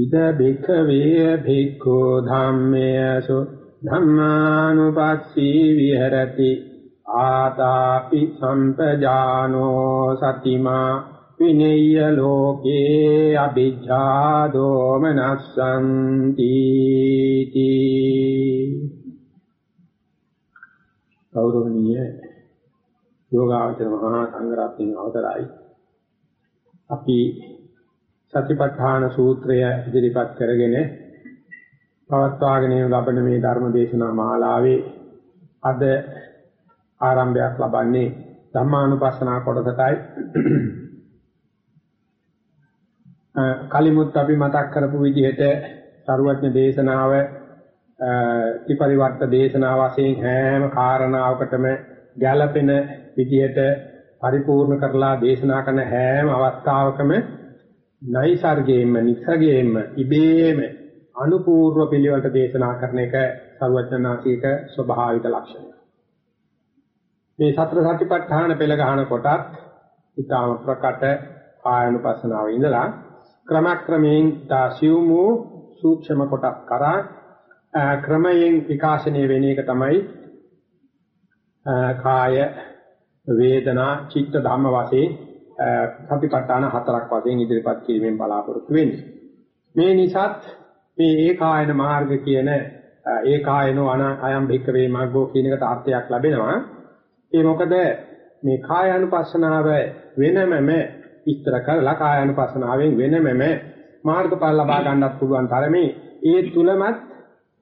ඉද බික්ඛවේ භික්ඛු ධම්මේසු ධම්මානුපස්සී විහෙරති ආතාපි සම්පජානෝ සතිමා විනේය ලෝකේ අ비ජ්ජා දෝමනස්සන්ති ගෞරවනීය යෝගාචර මහා සංඝරත්නයේ අවතරයි අපි සතිපට්ඨාන සූත්‍රය ඉදිරිපත් කරගෙන පවත්වාගෙන ලබන මේ ධර්ම දේශනා මාලාවේ අද ආරම්භයක් ලබන්නේ ධම්මානුපස්සනා කොටසටයි. කලිමුත් අපි මතක් කරපු විදිහට සරුවඥ දේශනාව ත්‍රිපරිවර්ත දේශනාව වශයෙන් හැම කාරණාවකටම ගැළපෙන විදිහට පරිපූර්ණ කරලා දේශනා කරන හැම අවස්ථාවකම නයිසර්ගයෙන්ම නිසර්ගයෙන්ම ඉබේම අනුපූර්ව පිළිවෙලට දේශනා කරන එක සර්වඥාන්සේක ස්වභාවික ලක්ෂණය. මේ සතර සතිපට්ඨාන පෙළ ගහන කොටත් ඊටම ප්‍රකට ආයනුපස්සනාව ඉඳලා ක්‍රමක්‍රමයෙන් දාසියුමු සූක්ෂම කොටස් කරා ක්‍රමයෙන් විකාශනය වෙන එක තමයි කාය වේදනා චිත්ත ධම්ම වශයෙන් සතිපට්ඨාන හතරක් වශයෙන් ඉදිරිපත් කිරීමෙන් බලාපොරොත්තු වෙන්නේ. මේ නිසාත් මේ ඒකායන මාර්ග කියන ඒකායනෝ අයම් භික්කවේ මාර්ගෝ කියන එකට අර්ථයක් ලැබෙනවා. ඒ මොකද මේ කායානුපස්සනාව වෙනමම විස්තර කරලා කායානුපස්සනාවෙන් වෙනමම මාර්ගඵල ලබා ගන්නත් පුළුවන් තරමේ ඒ තුලමත්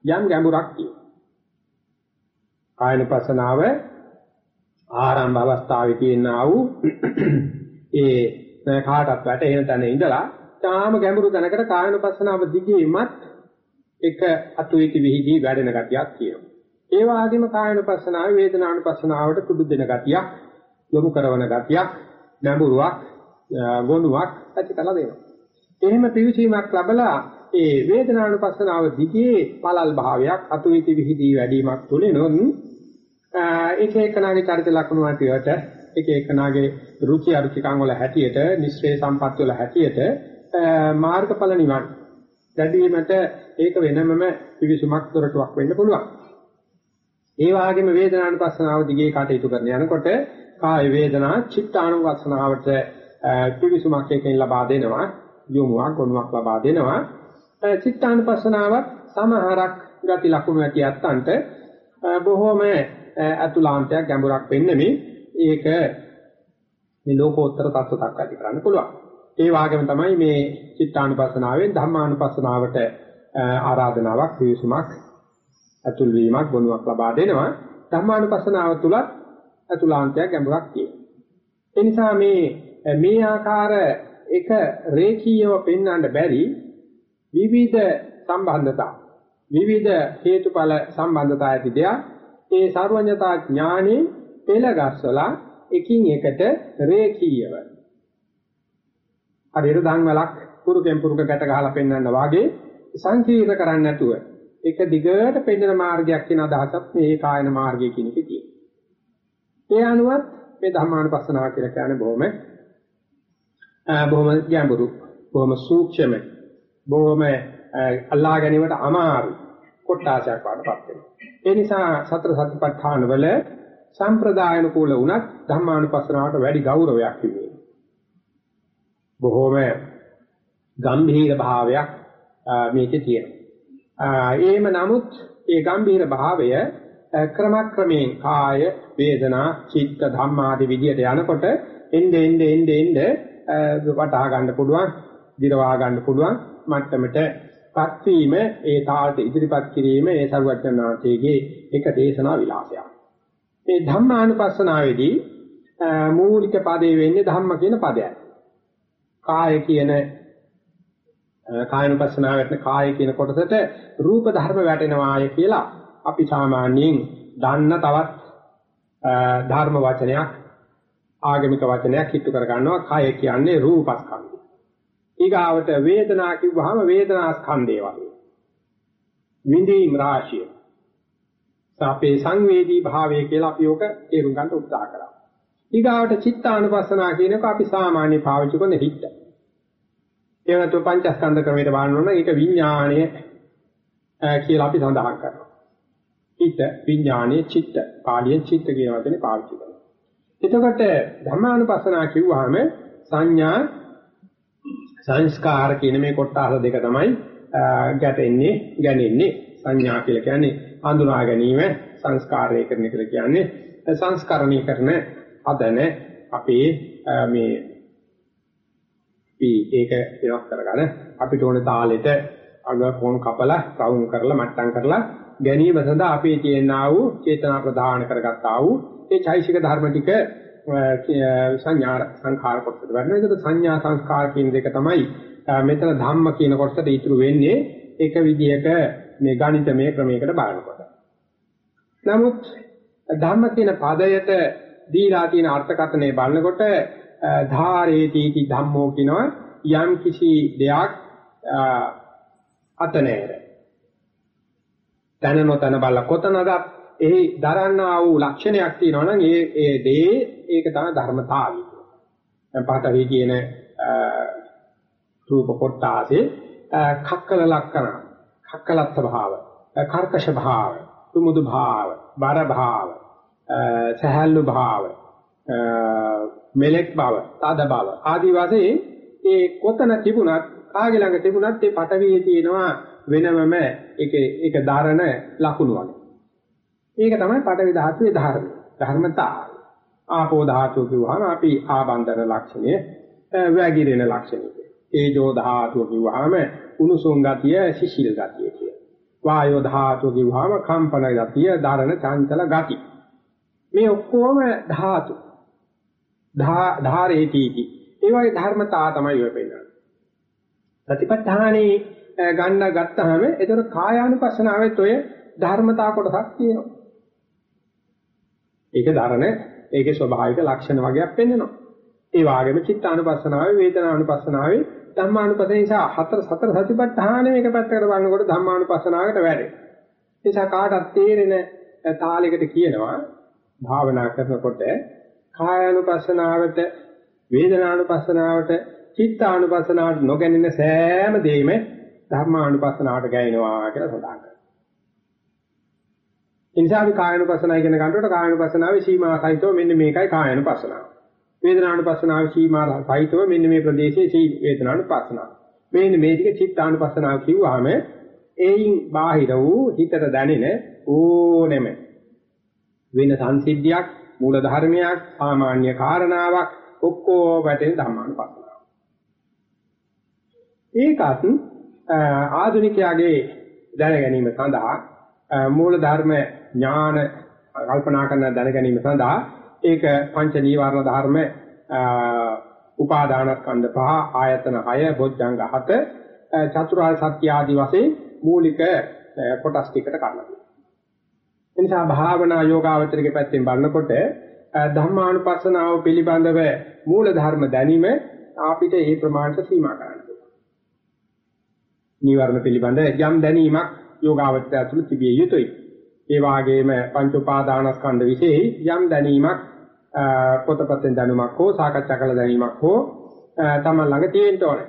යම් ගැඹුරක් තියෙනවා. කායනුපස්සනාව ආරම්භ අවස්ථාවේ තියෙනා වූ ඒ කාටත් වැටෙන තැන ඉඳලා තාම ගැඹුරු තැනකට කායනුපස්සනාව දිගේමත් එක අතුයිති විහිදී වැඩෙන ගතියක් තියෙනවා. ඒ වගේම කායනුපස්සනාවේ වේදනානුපස්සනාවට කුඩු දෙන ගතියක්, යොමු කරන ගතියක්, ගැඹුරුවක්, ගොනුවක් ඇති කළ දෙනවා. එහෙම පිවිසීමක් ලැබලා ඒ වේදනානුපස්සනාව දිගේ පළල් භාවයක් අතුයිති විහිදී වැඩිවීමක් තුලිනොත් එක එකනාගේ චරිත ලක්ෂණ වලට එක එකනාගේ රුචි අරුචිකම් වල හැටියට නිස්සේ සම්පත් වල හැටියට මාර්ගඵල නිවන් ලැබීමට ඒක වෙනමම පිවිසුමක් දොරටුවක් වෙන්න පුළුවන්. ඒ වගේම වේදනානුපස්සනාව දිගේ කටයුතු කරන යනකොට කාය වේදනා චිත්තානුපස්සනාවට පිවිසුමක් එකෙන් ලබා දෙනවා, යොමුවක් ගොනුවක් ලබා දෙනවා. චිත්තානුපස්සනාවත් සමහරක් ගති ලක්ෂණ ඇති අත්තන්ට බොහෝම අතුලාන්තයක් ගැඹුරක් වෙන්නේ ඒක මේ ලෝකෝත්තර தத்துவයක් ඇති කරන්න පුළුවන්. ඒ වගේම තමයි මේ චිත්තානුපස්සනාවෙන් ධම්මානුපස්සනාවට ආරාධනාවක් විසුමක් අතුල් වීමක් ගොනුවක් ලබා දෙනවා. ධම්මානුපස්සනාව තුල අතුලාන්තයක් ගැඹුරක් තියෙනවා. ඒ නිසා මේ මේ ආකාර එක රේඛීයව පෙන්වන්න බැරි විවිධ සම්බන්ධතා විවිධ හේතුඵල සම්බන්ධතා ඇති දෙයක් ඒ සර්වඥතා ඥානේ පෙළගස්සලා එකින් එකට රේඛීයව හරියට දන්වලක් පුරුකෙන් පුරුක ගැට ගහලා පෙන්වන්න වාගේ සංකීර්ණ කරන්නේ නැතුව එක දිගට පෙන්වන මාර්ගයක් කියන අදහසත් මේ කායන මාර්ගය කියන එකේ තියෙනවා. ඒ අනුවත් මේ ධර්මානුපස්සනාව කියලා කියන්නේ බොහොම බොහොම ගැඹුරු, බොහොම සූක්ෂම, බොහොම අල්ලා ගැනීමට අමාරු කොටාසයක් වඩපත් වෙනවා. ඒ නිසා සතර සතිපට්ඨාන වල සම්ප්‍රදායන කූල වුණත් ධම්මානුපස්සනාවට වැඩි ගෞරවයක් තිබෙනවා. බොහෝම ගම්භීර භාවයක් මේකේ තියෙනවා. ඒම නමුත් ඒ ගම්භීර භාවය ක්‍රමක්‍රමයෙන් කාය වේදනා චිත්ත ධම්මාදී විදියට යනකොට එnde ende ende ende වටහා ගන්න පුළුවන්, දිරවා ගන්න පුළුවන් මට්ටමට පත්වීම ඒ තාලට ඉදිරිපත් කිරීම ඒ සරුවචනාංශයේ එක දේශනා විලාසයක්. මේ ධම්මානුපස්සනාවේදී මූලික පදේ වෙන්නේ ධම්ම කියන පදයයි. කාය කියන කායනුපස්සනාවට කාය කියන කොටසට රූප ධර්ම වැටෙනවාය කියලා අපි සාමාන්‍යයෙන් දන්න තවත් ධර්ම වචනයක් ආගමික වචනයක් හිතු කර ගන්නවා කාය කියන්නේ රූපස්කන්ධය. ඊගාවට වේදනා කිව්වහම වේදනා ස්කන්ධය වගේ. විඳීම් රාශිය. සාපේ සංවේදී භාවය කියලා අපි ඔක තේරුම් ගන්න උත්සාහ කරා. ඊගාවට චිත්තානුපස්සනා කියනක අපි සාමාන්‍ය පාවිච්චි කරන හිත. ඒ වෙනතු පංචස්කන්ධ ක්‍රමයට බලනොන ඒක විඥාණය කියලා අපි සඳහන් කරනවා. හිත විඥානයේ චිත්ත පාලියෙන් චිත්ත කියන වචනේ පාවිච්චි කරනවා. එතකොට ධර්මානුපස්සනා කිව්වහම සංඥා සංස්කාර කියන මේ කොටස් දෙක තමයි ගැටෙන්නේ ගැනෙන්නේ සංඥා කියලා කියන්නේ හඳුනා ගැනීම සංස්කාරය කරන කියලා කියන්නේ. සංස්කරණී කරන හදන අපේ මේ ඒක වෙනස් කරගන්න. අපිට ඕනේ තාලෙට අග කොන් කපලා රවුම් කරලා මට්ටම් කරලා ගැනීම සඳහා අපේ තියෙනා වූ චේතනා ප්‍රදාන කරගත්තා වූ ඒ චෛසික ධර්ම ටික සංඥා සංඛාර කොටසට වෙනවා. ඒකට සංඥා සංස්කාර කියන දෙක තමයි මෙතන ධම්ම කියන කොටසට ඉතුරු වෙන්නේ. එක විදිහක මේ ගණිතමය ක්‍රමයකට බලනකොට. නමුත් ධම්ම කියන පදයට දීලා තියෙන අර්ථකථනය බලනකොට ධාරේති ධම්මෝ කියනවා යම් කිසි දෙයක් අතනේර තන නොතන බල කොතනද එහි දරන්නා වූ ලක්ෂණයක් තියෙනවා නම් ඒ ඒ දේ ඒක තමයි ධර්මතාවය. දැන් පාඨවි කියන රූප කොටාසේ කක්කල ලක්කන කක්කලත් භාව කර්කශ භාව සුමුදු භාව බර භාව සහල්ලු භාව මෙලෙක් බව තද බව ආදි වශයෙන් ඒ කොතන තිබුණත් කාගේ ළඟ තිබුණත් ඒ පටවියේ තියෙනවා වෙනමම ඒක ඒක ධාරණ ලකුණු වගේ. ඒක තමයි පටවි ධාතුවේ ධර්ම. ධර්මතාවය. ආපෝ ධාතුව කිව්වහම අපි ආබන්ධන ලක්ෂණය වැగిරෙන ලක්ෂණය. තේජෝ ධාතුව කිව්වහම උණුසුම් ගතිය, සිසිල් ගතිය කිය. වායෝ ධාතුව කිව්වහම කම්පන ගතිය, ධාරණ චංචල ගතිය. මේ ඔක්කොම ධාතු. ධාරේතිටි. ඒ වගේ ධර්මතා තමයි ඔය පෙන්නන්නේ. ප්‍රතිපත්තානේ ගන්න ගත්තාම ඒතර කායානුපස්සනාවෙත් ඔය ධර්මතා කොටසක් තියෙනවා. ඒක ධරණ ඒකේ ස්වභාවික ලක්ෂණ වගේක් පෙන්වනවා. ඒ වගේම චිත්තානුපස්සනාවේ වේදනානුපස්සනාවේ ධම්මානුපස්සන නිසා හතර සතර සතිපට්ඨාන මේක පැත්තකට බලනකොට ධම්මානුපස්සනාවට වැඩේ. ඒ නිසා කාටත් තේරෙන තාලයකට කියනවා භාවනා කරනකොට කායානුපස්සනාවට වේදනානුපස්සනාවට චිත්තානුපස්සනාවට නොගැනෙන සෑම දෙයක්ම ධර්මානුපස්සනාවට ගැවෙනවා කියලා සඳහන් කරනවා. ඒ නිසා අපි කායනුපස්සනාව කියන කන්ටට කායනුපස්සනාවේ සීමා සහිතව මෙන්න මේකයි කායනුපස්සනාව. වේදනානුපස්සනාවේ සීමා සහිතව මෙන්න මේ ප්‍රදේශයේ සී වේදනානුපස්සනාව. මෙන්න මේ ටික චිත්තානුපස්සනාව කිව්වහම ඒයින් බාහිර වූ හිතට දැනෙන ඕනෙම වෙන සංසිද්ධියක් මූල ධර්මයක් සාමාන්‍ය කාරණාවක් ඔක්කොම වැටෙන ධර්මානුපස්සනාව. ඒකත් ආධුනිකයාගේ දැන ගැනීම සඳහා මූල ධර්ම ඥාන කල්පනා කරන දැන ගැනීම සඳහා ඒක පංච නීවරණ ධර්ම උපාදාන ස්කන්ධ පහ ආයතන 6 බොද්ධංග 7 චතුරාර්ය සත්‍ය ආදී වශයෙන් මූලික කොටස් ටිකට කරලා එනිසා භාවනා යෝගාවචරයේ පැත්තෙන් බලනකොට ධම්මානුපස්සනාව පිළිබඳව මූල ධර්ම දැනීම අපිට ඒ ප්‍රමාණයට සීමා කරන්න. නීවරණ පිළිබඳ යම් දැනීමක් යෝගාවචරය ඇතුළු තිබිය යුතුයි. ඒ වාගේම පංච උපාදානස්කන්ධ විශේෂයි යම් දැනීමක් පොතපතෙන් දැනුමක් හෝ සාකච්ඡා කළ දැනීමක් හෝ තම ළඟ තියෙන්න ඕනේ.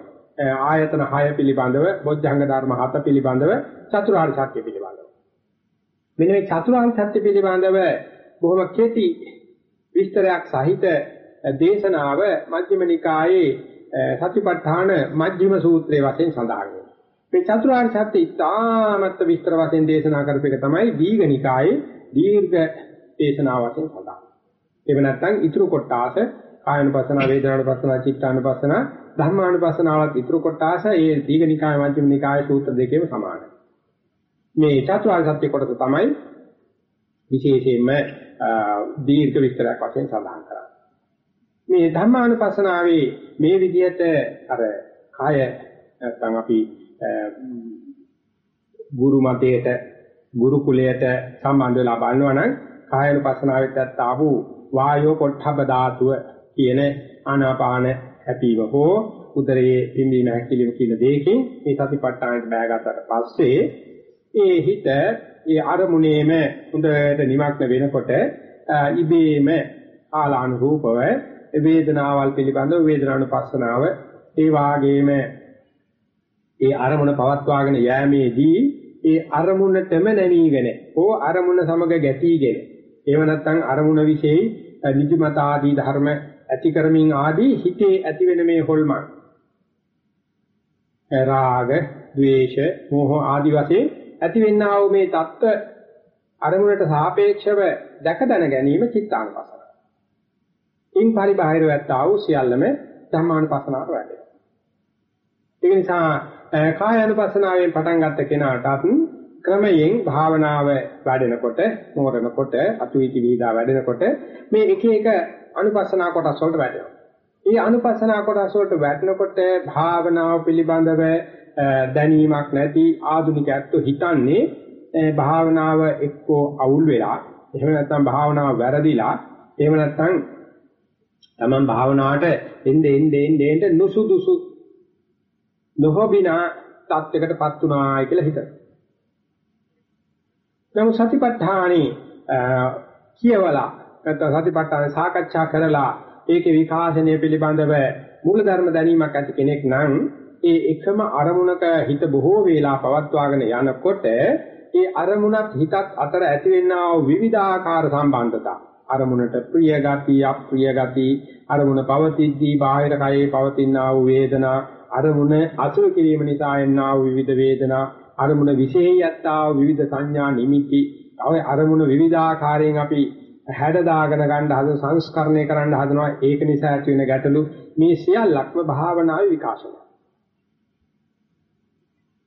ආයතන 6 පිළිබඳව, බොද්ධංග ධර්ම 7 පිළිබඳව, චතුරාර්ය සත්‍ය පිළිබඳව. මෙන්න මේ චතුරාර්ය සත්‍ය පිළිබඳව බොහොම කෙටි විස්තරයක් සහිත දේශනාව මජ්ක්‍ධිම නිකායේ සතිපට්ඨාන මජ්ක්‍ධිම සූත්‍රයේ වශයෙන් සඳහන් වෙනවා. මේ චතුරාර්ය සත්‍ය ඉතාමත් විස්තර වශයෙන් දේශනා කරපු එක තමයි දීඝනිකායේ දීර්ඝ දේශනාව වශයෙන් සඳහන්. ඒක නැත්නම් ඊතුරු කොටාස කායනුපස්සන, වේදනානුපස්සන, චිත්තානුපස්සන, ධම්මානුපස්සනාවත් ඊතුරු කොටාස ඒ දීඝනිකාය මධ්‍යම නිකායේ සූත්‍ර දෙකේම සමානයි. මේ චතුරාර්ය සත්‍ය කොටස තමයි විශේෂයෙන්ම දීර්ඝ විස්තරයක් වශයෙන් සඳහන් කරන්නේ. මේ ධම්මානුපස්සනාවේ මේ විදිහට අර කාය නැත්නම් අපි ගුරු මතයට ගුරුකුලයට සම්බන්ධ වෙලා බලනවා නම් කායනුපස්සනාවෙත් ආ වූ වායෝ පොට්ටබ ධාතුව කියන ආනාපාන හැපීම හෝ උදරයේ පිම්බීම හැකිලිම කියන දෙකකින් මේ සතිපට්ඨානට බෑගත්තට පස්සේ ඒ හිත ඒ අරමුණේම හොඳට නිමග්න වෙනකොට ඉබේම ආලානුරූපව වේදනාවල් පිළිබඳව වේදනානුපස්සනාව ඒ වාගේම ඒ අරමුණ පවත්වාගෙන යෑමේදී ඒ අරමුණටම නැමීගෙන හෝ අරමුණ සමග ගැටීගෙන එහෙම නැත්නම් අරමුණ વિશેයි නිදිමත ආදී ධර්ම ඇති කරමින් ආදී හිතේ ඇති වෙන මේ හොල්මන් රාග, ద్వේෂ, මෝහ ආදී වශයෙන් ඇතිවෙනා වූ මේ தত্ত্ব අරමුණට සාපේක්ෂව දැක දැන ගැනීම චිත්තානුපස්සන. ඉන් පරිබාහිර වත්තා වූ සියල්ලම ධර්මානුපස්සනාවට වැඩේ. ඒ නිසා කාය අනුපස්සනාවෙන් පටන් ගත්ත කෙනාටත් ක්‍රමයෙන් භාවනාව වැඩෙනකොට මෝරනකොට අතුවිති වීදා වැඩෙනකොට මේ එක එක අනුපස්සනා කොටස් වලට වැඩෙනවා. මේ අනුපස්සනා කොටස් වලට වැටෙනකොට භාවනාව පිළිබඳව දැනීමක් නැති ආධුනිකයන්ට හිතන්නේ භාවනාව එක්කෝ අවුල් වෙලා එහෙම නැත්නම් භාවනාව වැරදිලා එහෙම නැත්නම් තමන් භාවනාවට එnde ende ende ende නුසුදුසු නොහොබිනා තත්යකටපත් උනායි කියලා හිතනවා. නමුත් සතිපට්ඨානෙ කියවලා නැත්නම් සතිපට්ඨාන සාකච්ඡා කරලා ඒකේ විකාශනය පිළිබඳව මූලධර්ම දැනීමක් ඇති කෙනෙක් නම් ඒ එකම අරමුණක හිත බොහෝ වේලා පවත්වාගෙන යනකොට ඒ අරමුණත් හිතත් අතර ඇතිවෙනා වූ විවිධාකාර සම්බන්ධතා. අරමුණට ප්‍රිය ගති අප්‍රිය ගති අරමුණ පවතිද්දී බාහිර කයේ පවතිනා වූ වේදනා අරමුණ අසුර කිරීම නිසා එන්නා වූ විවිධ වේදනා අරමුණ විශේෂයත්තා වූ විවිධ සංඥා නිමිති. ඔය අරමුණ විවිධාකාරයෙන් අපි හැඩ දාගෙන ගන්න හදන සංස්කරණය කරන්න හදනවා. ඒක නිසා ඇති වෙන ගැටලු මේ සියල්ලක්ම භාවනාවේ විකාශනය.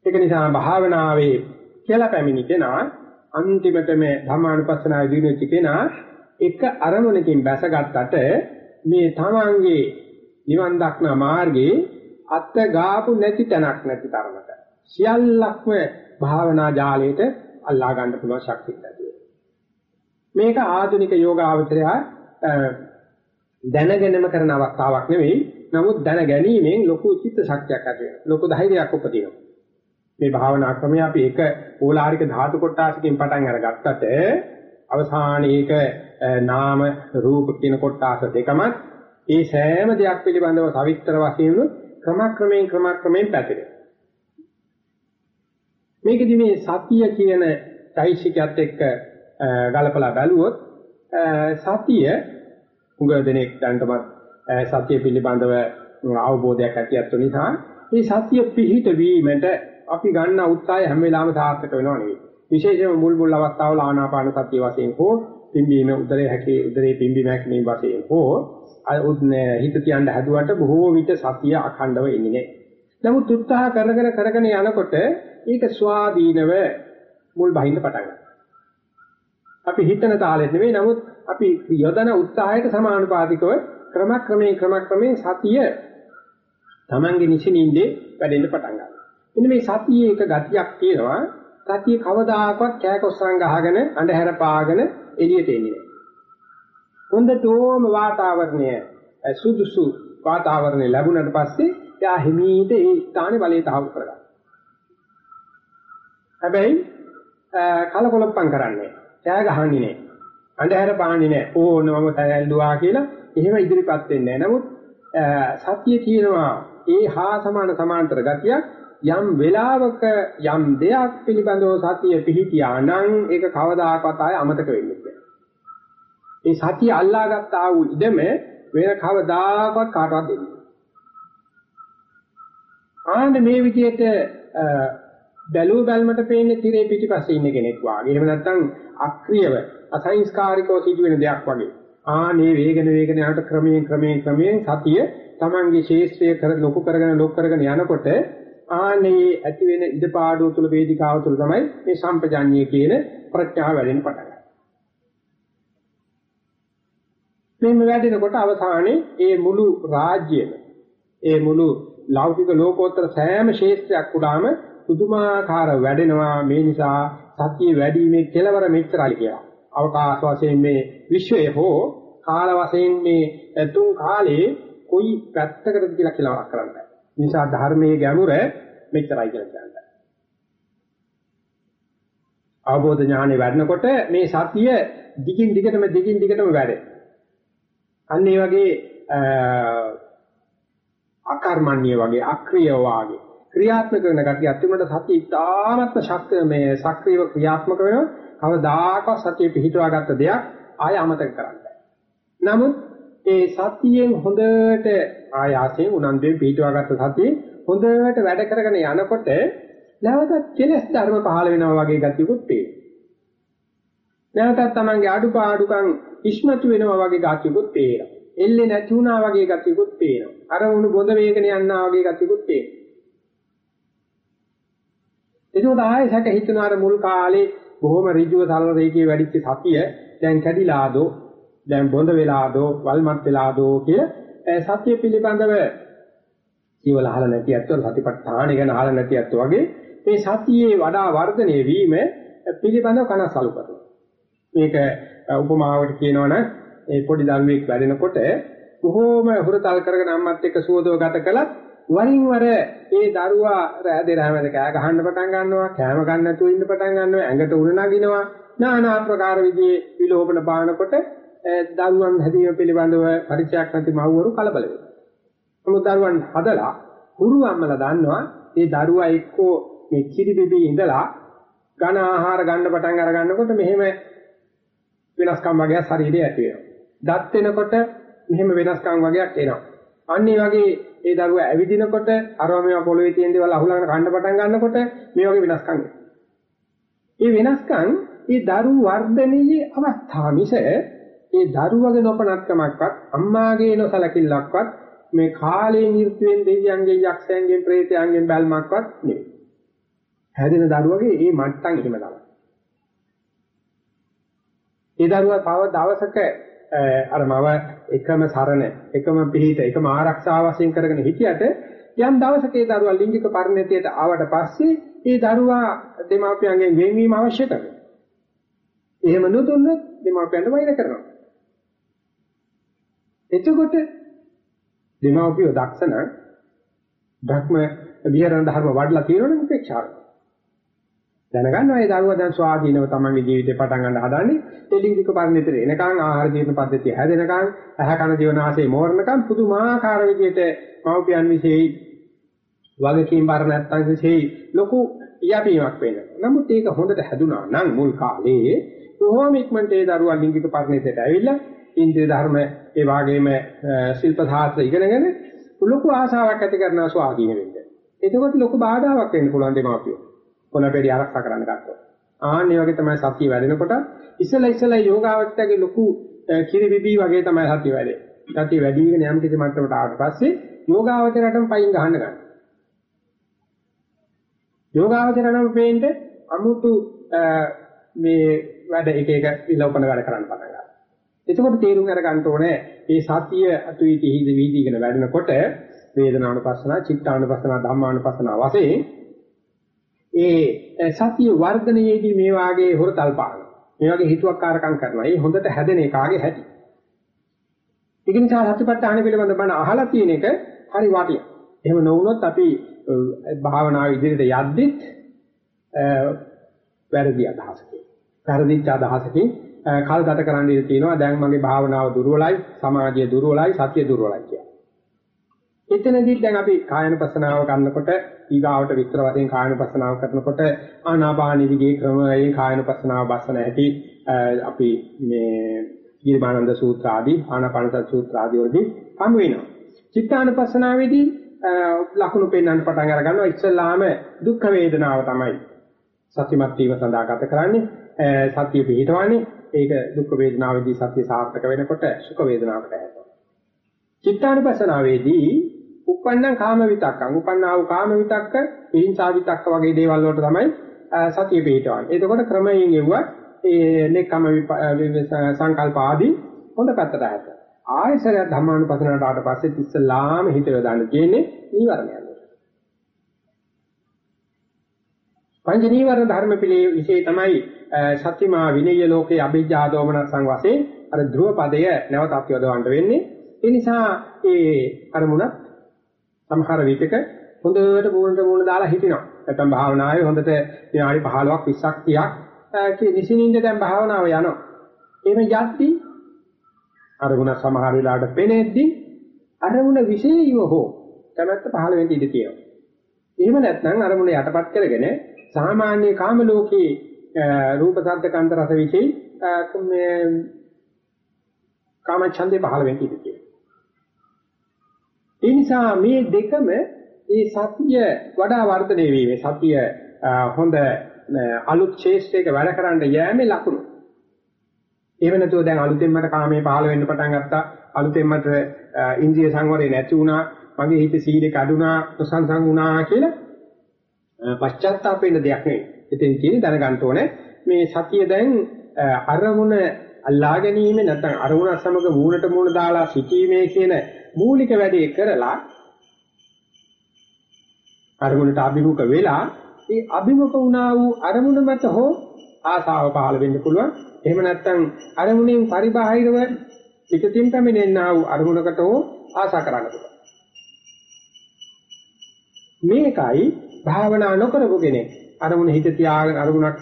ඒක නිසා භාවනාවේ කියලා පැමිණි කෙනා අන්තිමටම ධර්මානුපස්සනාවේ දිනුච්ච කෙනා එක අරමුණකින් බැසගත්තට මේ තමන්ගේ නිවන් දක්නා මාර්ගයේ අත්ත ගාපු නැති තැනක් නැති තරමට. සියල්ලක්ම භාවනා ජාලයට අල්ලා ගන්න පුළුවන් ශක්තියක් ඇති මේක ආධුනික යෝගාවචරය දැනගෙනම කරන අවස්ථාවක් නෙවෙයි. නමුත් දැන ගැනීමෙන් ලොකු චිත්ත ශක්තියක් ඇති වෙනවා. ලොකු ධෛර්යයක් උපදිනවා. මේ භාවනා ක්‍රමය අපි එක ඕලාරික ධාතු කොටසකින් පටන් අරගත්තට අවසානයේක නාම රූප කියන කොටස දෙකම ඒ සෑම දෙයක් පිළිබඳව සවිස්තර වශයෙන් ක්‍රමක්‍රමයෙන් ක්‍රමක්‍රමයෙන් පැතිරෙනවා. මේකෙදි මේ සතිය කියන চৈতසිකයත් එක්ක ගලපලා බැලුවොත් සතිය උග දෙනෙක් දැනටමත් සතිය පිළිබඳව අවබෝධයක් ඇතිවෙත් නිසා මේ සතිය පිහිට වීමට අපි ගන්න උත්සාහය හැම වෙලාවෙම සාර්ථක වෙනව නෙවෙයි. විශේෂයෙන්ම මුල් මුල් අවස්ථාවල ආනාපාන සතිය වශයෙන් හෝ පිම්බීම උදරයේ හැකේ උදරයේ පිම්බීම හැකීම වශයෙන් හෝ හිත තියන්න හැදුවට බොහෝ විට සතිය අඛණ්ඩව ඉන්නේ නැහැ. නමුත් උත්සාහ කරගෙන කරගෙන යනකොට ඒක ස්වාධීනව මුල් බහින්න පටන් ගන්නවා. අපි හිතන තාලෙත් නෙවෙයි නමුත් අපි යොදන උත්සාහයට සමානුපාතිකව ක්‍රමක්‍රමයෙන් ක්‍රමක්‍රමයෙන් සතිය Tamange නිසිනින්දේ වැඩෙන්න පටන් ගන්නවා. මෙන්න මේ සතියේ එක ගතියක් තියෙනවා. සතිය කවදාකවත් කෑකොස්සන් ගහගෙන අඳුර පාගෙන එළියට එන්නේ නැහැ. හොඳටම වාතාවරණය සුදුසු වාතාවරණය ලැබුණාට පස්සේ එයා හිමීට ඒ ස්ථානේ බලය තහවුරු කරගන්නවා. හැබැයි කලකොලප්පම් කරන්නේ කෑ ගහන්නේ නැහැ. අන්ධහැර පාන්නේ නැහැ. ඕන මම තැල්ලුවා කියලා එහෙම ඉදිරිපත් වෙන්නේ නැහැ. නමුත් සත්‍ය කියනවා ඒ හා සමාන සමාන්තර ගතියක් යම් වෙලාවක යම් දෙයක් පිළිබඳව සතිය පිහිටියා නම් ඒක කවදාකවත් ආය අමතක වෙන්නේ නැහැ. ඒ සතිය අල්ලාගත් ආ වූ ඉඩම වෙන කවදාකවත් කාටවත් දෙන්නේ නැහැ. ආන්න මේ විදිහට බැලුව බැලමට පේන්නේ tire පිටිපස්සේ ඉන්න කෙනෙක් වාගේ. එහෙම නැත්නම් අක්‍රියව අසංස්කාරිකව සිදුවෙන දෙයක් වගේ. ආනේ වේගන වේගන යනට ක්‍රමයෙන් ක්‍රමයෙන් ක්‍රමයෙන් සතිය තමන්ගේ ශේෂ්ත්‍රය කර ලොකු කරගෙන ලොකු කරගෙන යනකොට ආනේ ඇති වෙන ඉදපාඩුව තුළ වේදිකාව තුළ තමයි මේ සම්පජාඤ්ඤය කියන ප්‍රඥාව වැඩෙන පටන් ගන්නේ. මේ වැඩෙනකොට අවසානයේ ඒ මුළු රාජ්‍යයම ඒ මුළු ලෞකික ලෝකෝත්තර සෑම ශේත්‍රයක් උඩාම පුදුමාකාර වැඩෙනවා මේ නිසා සතිය වැඩිීමේ කෙලවර මෙච්චරයි කියලා. අවකාශ වශයෙන් මේ විශ්වය හෝ කාල වශයෙන් මේ තුන් කාලේ කොයි පැත්තකටද කියලා කියලා කරන්න බෑ. නිසා ධර්මයේ ගැඹුර මෙච්චරයි කියලා කියන්නේ. අවබෝධ ඥානෙ වැඩනකොට මේ සතිය දිගින් දිගටම දිගින් දිගටම වැඩේ. අන්න ඒ වගේ අකර්මණ්‍ය වගේ අක්‍රිය වාගේ ක්‍රියාත්මක වෙන ගතිය අත්‍යවශ්‍ය සතිය ඉතාමත්ම ශක්තිය මේ සක්‍රීය ක්‍රියාත්මක වෙනවා. කවදාකවත් සතිය පිහිටවා ගත්ත දෙයක් ආය අමතක කරන්න නමුත් ඒ සතියෙන් හොඳට ආයාසයෙන් උනන්දුවෙන් පිටවා ගත්ත සතිය හොඳට වැඩ කරගෙන යනකොට නැවතත් කෙලස් ධර්ම පහළ වෙනවා වගේ ගතියකුත් පේනවා. නැවතත් Tamange අඩුපාඩුකම් ඉස්මතු වෙනවා වගේ ගතියකුත් පේනවා. එල්ලේ නැති වුණා වගේ ගතියකුත් පේනවා. අර වුණු බොඳ වේගන යනවා වගේ ගතියකුත් පේනවා. එතකොට ආයෙ සැක හිතනවා අර මුල් කාලේ බොහොම ඍජුව සරල රේඛියේ වැඩිච්ච සතිය දැන් කැඩිලාදෝ දැන් බොඳ වෙලාදෝ වල්මත් වෙලාදෝ කිය සත්‍ය පිළිබඳව ජීවල අහලා නැති අත්ව සතිපට්ඨාන ගැන අහලා නැති අත්ව වගේ මේ සතියේ වඩා වර්ධනය වීම පිළිබඳව කනසලු කරනවා. මේක උපමාවකට කියනවනම් ඒ පොඩි දරුවෙක් වැඩෙනකොට බොහෝම හුරතල් කරගෙන අම්මත් එක්ක සුවදව ගත කළත් වරින් වර ඒ දරුවා රැදේ රැමද කෑ ගහන්න පටන් ගන්නවා කෑම ගන්න නැතුව ඉන්න පටන් ගන්නවා ඇඟට උණ නගිනවා নানা ආකාර විදිහේ විලෝපන පානකොට දරුවන් හැදීම පිළිබඳව පරිචයක් නැති මව්වරු කලබල වෙනවා. නමුත් දරුවන් හදලා හුරු අම්මලා දන්නවා මේ දරුවා එක්කෝ මේ කිරි බිබී ඉඳලා ඝන ආහාර ගන්න පටන් අර ගන්නකොට මෙහෙම වෙනස්කම් වගේක් ශරීරයේ ඇති වෙනවා. දත් වෙනකොට මෙහෙම වෙනස්කම් වගේක් එනවා. අන්න ඒ වගේ ඒ දරුවා ඇවිදිනකොට අරව මේවා පොළවේ තියෙන දේවල් අහුලගෙන කන්න පටන් ගන්නකොට මේ වගේ වෙනස්කම් එනවා. මේ වෙනස්කම් මේ දරු වර්ධනයේ අවස්ථා මිස ඒ දරුවගේ නොපනත්කමක්වත් අම්මාගේ නොසලකිල්ලක්වත් මේ කාලයෙන් ඍතුවෙන් දෙවියන්ගේ යක්ෂයන්ගෙන් ප්‍රේතයන්ගෙන් බැල්මක්වත් නෙවෙයි. හැදෙන දරුවගේ මේ මට්ටම් එහෙම තමයි. ඒ දරුවා තව දවසක අර මව එකම සරණ එකම පිළිහිට එකම ආරක්ෂාව වශයෙන් කරගෙන හිටියට යම් දවසක ඒ දරුවා ලිංගික පරිණතියට ආවට පස්සේ ඒ දරුවා දෙමාපියන්ගෙන් වෙන්වීම අවශ්‍ය කරනවා. එහෙම නොදුන්නොත් දෙමාපියන්ට වෛර කරනවා. එතකොට දෙමව්පියෝ දක්ෂ නම් ධර්ම විහරණ ධර්ම වඩලා තියෙනවනේ උපේක්ෂාව. දැනගන්නවා ඒ දරුවා දැන් ස්වාධීනව තමන්ගේ ජීවිතේ පටන් ගන්න හදන්නේ තෙලිංගික පරිණතර එනකන් ආහාර ජීවන පද්ධතිය හැදෙනකන් ඇහ කන දිවනාසයේ මෝරණකන් පුදුමාකාර විදිහට මව්පියන් විශේෂයි වගකීම් බර නැත්තම් විශේෂයි ලොකු යැපීමක් වෙනවා. නමුත් ඒක හොඳට හැදුනා නම් මුල් කාලේ කොහොම ඉක්මනට ඒ දරුවා ලිංගික පරිණතයට ඇවිල්ලා ඉන්ද්‍රිය ධර්ම ඒ වගේම ශිල්ප සාස්ත්‍ර ඉගෙනගෙන ලොකු ආශාවක් ඇති කරනවා ස්වාධීන වෙන්න. එතකොට ලොකු බාධාවක් වෙන්න පුළුවන් දෙමාපියෝ. කොනපෙඩි ආරක්ෂා කරන්න ගත්තොත්. ආන්නේ වගේ තමයි සතිය වැඩෙනකොට ඉස්සලා ඉස්සලා යෝගාවචරයේ ලොකු කිරි බිබී වගේ තමයි සතිය වැඩේ. සතිය වැඩි වෙන යම් කිසි මට්ටමකට ආවට පස්සේ යෝගාවචරයටම පයින් ගහන්න ගන්න. යෝගාවචරණම පේන්නේ අමුතු මේ වැඩ එක එක විලෝපන වැඩ කරන්න පටන් ගන්නවා. එතකොට තේරුම් අරගන්න ඕනේ මේ සතිය අතුයිති හිද වීදීගෙන වැඩෙනකොට වේදනානුපස්සනා, චිත්තානුපස්සනා, ධම්මානුපස්සනා වශයෙන් ඒ සතිය වර්ධනයේදී මේ වාගේ හොරතල් පාන. මේ වගේ හිතුවක්කාරකම් කරනවා. ඒ හොඳට හැදෙන එකාගේ හැටි. ඒක නිසා සතිපට්ඨාන පිළිබඳව බණ අහලා තියෙන එක හරි වටිනවා. එහෙම නොවුනොත් අපි භාවනාව ඉදිරියට යද්දිත් වැරදි අදහසකින්, වැරදිච්ච අදහසකින් කල් ගත කරන්න ඉඩ තියෙනවා දැන් මගේ භාවනාව දුර්වලයි සමාජය දුර්වලයි සත්‍ය දුර්වලයි කියලා. එතනදී දැන් අපි කායනපසනාව කරනකොට ඊගාවට විස්තර වශයෙන් කායනපසනාව කරනකොට ආනාපාන විදිහේ ක්‍රමයෙන් කායනපසනාව බස්සන හැටි අපි මේ ඊර්මානන්ද සූත්‍ර ආදී ආනාපානසති සූත්‍ර ආදී වලදී හමු වෙනවා. චිත්තානපසනාවේදී ලකුණු පෙන්වන්න පටන් අර ගන්නවා ඉස්සල්ලාම දුක් වේදනාව තමයි සත්‍යමත් වීම සඳහා ගත කරන්නේ සත්‍ය පිළිහිටවන්නේ ඒක දුක් වේදනාවේදී සත්‍ය සාර්ථක වෙනකොට සුඛ වේදනාවට හැදෙනවා. චිත්තානුපසනාවේදී උප්පන්නං කාම විතක්කං උපන්නා වූ කාම විතක්ක හිංසා විතක්ක වගේ දේවල් වලට තමයි සතිය පිටවන්නේ. එතකොට ක්‍රමයෙන් එවුවා ඒ නෙක්කම සංකල්ප ආදී හොඳ පැත්තට හැද. ආයසරයක් ධම්මානුපස්සනාවට ආවට පස්සේ ඉස්සලාම හිත යොදාන්න තියෙන්නේ නීවරණයන්. පංච නීවරණ ධර්ම පිළි විශේෂ තමයි සත්‍යමා විනය ලෝකේ අභිජ්ජා දෝමනසං වශයෙන් අර ධ්‍රුව පදය නැවතත් යොදවන්න වෙන්නේ. ඒ නිසා ඒ අරමුණත් සමහර විටක හොඳට මූණට මූණ දාලා හිටිනවා. නැත්නම් භාවනාවේ හොඳට විනාඩි 15ක් 20ක් 30ක් නිසින්ින්ද දැන් භාවනාව යනවා. එහෙම යද්දී අරමුණ සමහර වෙලාවට පෙනෙද්දී අරමුණ විශේෂීව හෝ කැමැත්ත පහළ වෙන්න ඉඩ තියෙනවා. එහෙම නැත්නම් අරමුණ යටපත් කරගෙන සාමාන්‍ය කාම ලෝකයේ රූප ශබ්ද කන්ද රස විශේෂ මේ කාම ඡන්දේ පහළ වෙන්න ඉඩ තියෙනවා. ඒ නිසා මේ දෙකම ඒ සතිය වඩා වර්ධනය වීමේ සතිය හොඳ අලුත් ශේෂ්ත්‍රයක වැඩ කරන්න යෑමේ ලකුණු. එහෙම නැතුව දැන් අලුතෙන් මට කාමයේ පහළ වෙන්න පටන් ගත්තා. අලුතෙන් මට ඉන්ද්‍රිය සංවරය නැති වුණා. මගේ හිත සීලේ කඩුනා, ප්‍රසංසං වුණා කියලා පශ්චාත්තාප වෙන්න දෙයක් නෙවෙයි. එතෙන් කියන්නේ දැනගන්න ඕනේ මේ සතිය දැන් අරමුණ අල්ලා ගැනීම නැත්නම් අරමුණ සමග මූණට මූණ දාලා සිටීමේ කියන මූලික වැඩේ කරලා අරමුණට අභිමුඛ වෙලා ඒ අභිමුඛ වුණා වූ අරමුණ මත හෝ ආසාව පහළ වෙන්න පුළුවන්. එහෙම නැත්නම් අරමුණෙන් පරිබාහිරව පිටින් පැමිණෙනා වූ අරමුණකට හෝ ආසා කරන්න පුළුවන්. මේකයි භාවනා නොකරපු කෙනෙක් අරමුණ හිත තියාගෙන අරමුණක්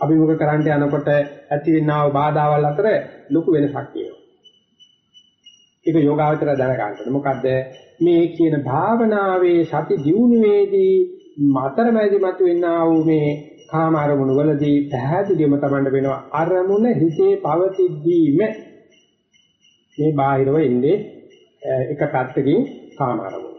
අභිමුඛ කරන්ට යනකොට ඇතිවෙනා වූ බාධාවල් අතර ලොකු වෙනසක් තියෙනවා. ඒක යෝගාවචර දැනගන්න. මොකද මේ කියන භාවනාවේ සති දියුණුවේදී මතරමැදි මතුවෙනා වූ මේ කාම අරමුණු වලදී පැහැදිලිවම තමන්ට වෙනවා අරමුණ හිතේ පවතිද්දීම මේ බාහිරව ඉන්නේ එක පැත්තකින් කාම අරමුණ.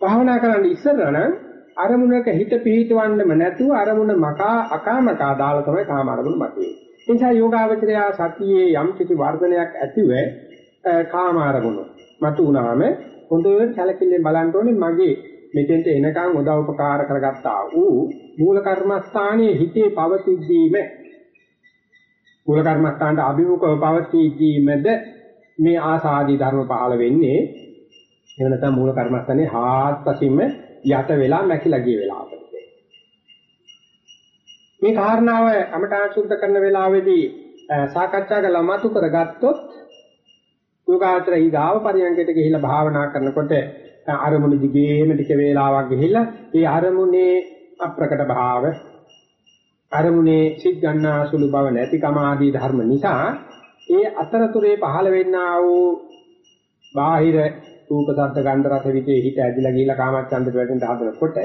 භාවනා කරන්න ඉස්සරලා නම් අරමුණක හිත පිහිටවන්නම නැතුව අරමුණ මකා අකාමකා දාලා තමයි කාම අරමුණ මතුවේ. ඒ නිසා යෝගාවචරය සතියේ යම් කිසි වර්ධනයක් ඇතිව කාම අරමුණ. මතු වුණාම හොඳට සැලකිල්ලෙන් බලන්න ඕනේ මගේ මෙතෙන්ට එනකන් උදව් උපකාර කරගත්තා වූ මූල කර්මස්ථානයේ හිතේ පවතිද්දීම. මූල කර්මස්ථානට අභිමුඛව පවතිද්දීමද මේ ආසාදී ධර්ම පහළ වෙන්නේ. එහෙම නැත්නම් මූල කර්මස්ථානේ හාත්පසින්ම යට වෙලා මැකිලා ගිය වෙලාවට. මේ කාරණාව අමතාන් සුද්ධ කරන වෙලාවේදී සාකච්ඡා කරලා මතු කරගත්තොත් යෝගාචර ඊගාව පරියන්කයට ගිහිල්ලා භාවනා කරනකොට අරමුණු දිගේම ටික වේලාවක් ගිහිල්ලා ඒ අරමුණේ අප්‍රකට භාව අරමුණේ සිත් ගන්නා සුළු බව නැතිකම ආදී ධර්ම නිසා ඒ අතරතුරේ පහළ වෙන්නා වූ බාහිර රූප ශබ්ද ගන්ධ රස විදේ හිත ඇදිලා ගිහිලා කාමච්ඡන්දට වැටෙන්න හදනකොට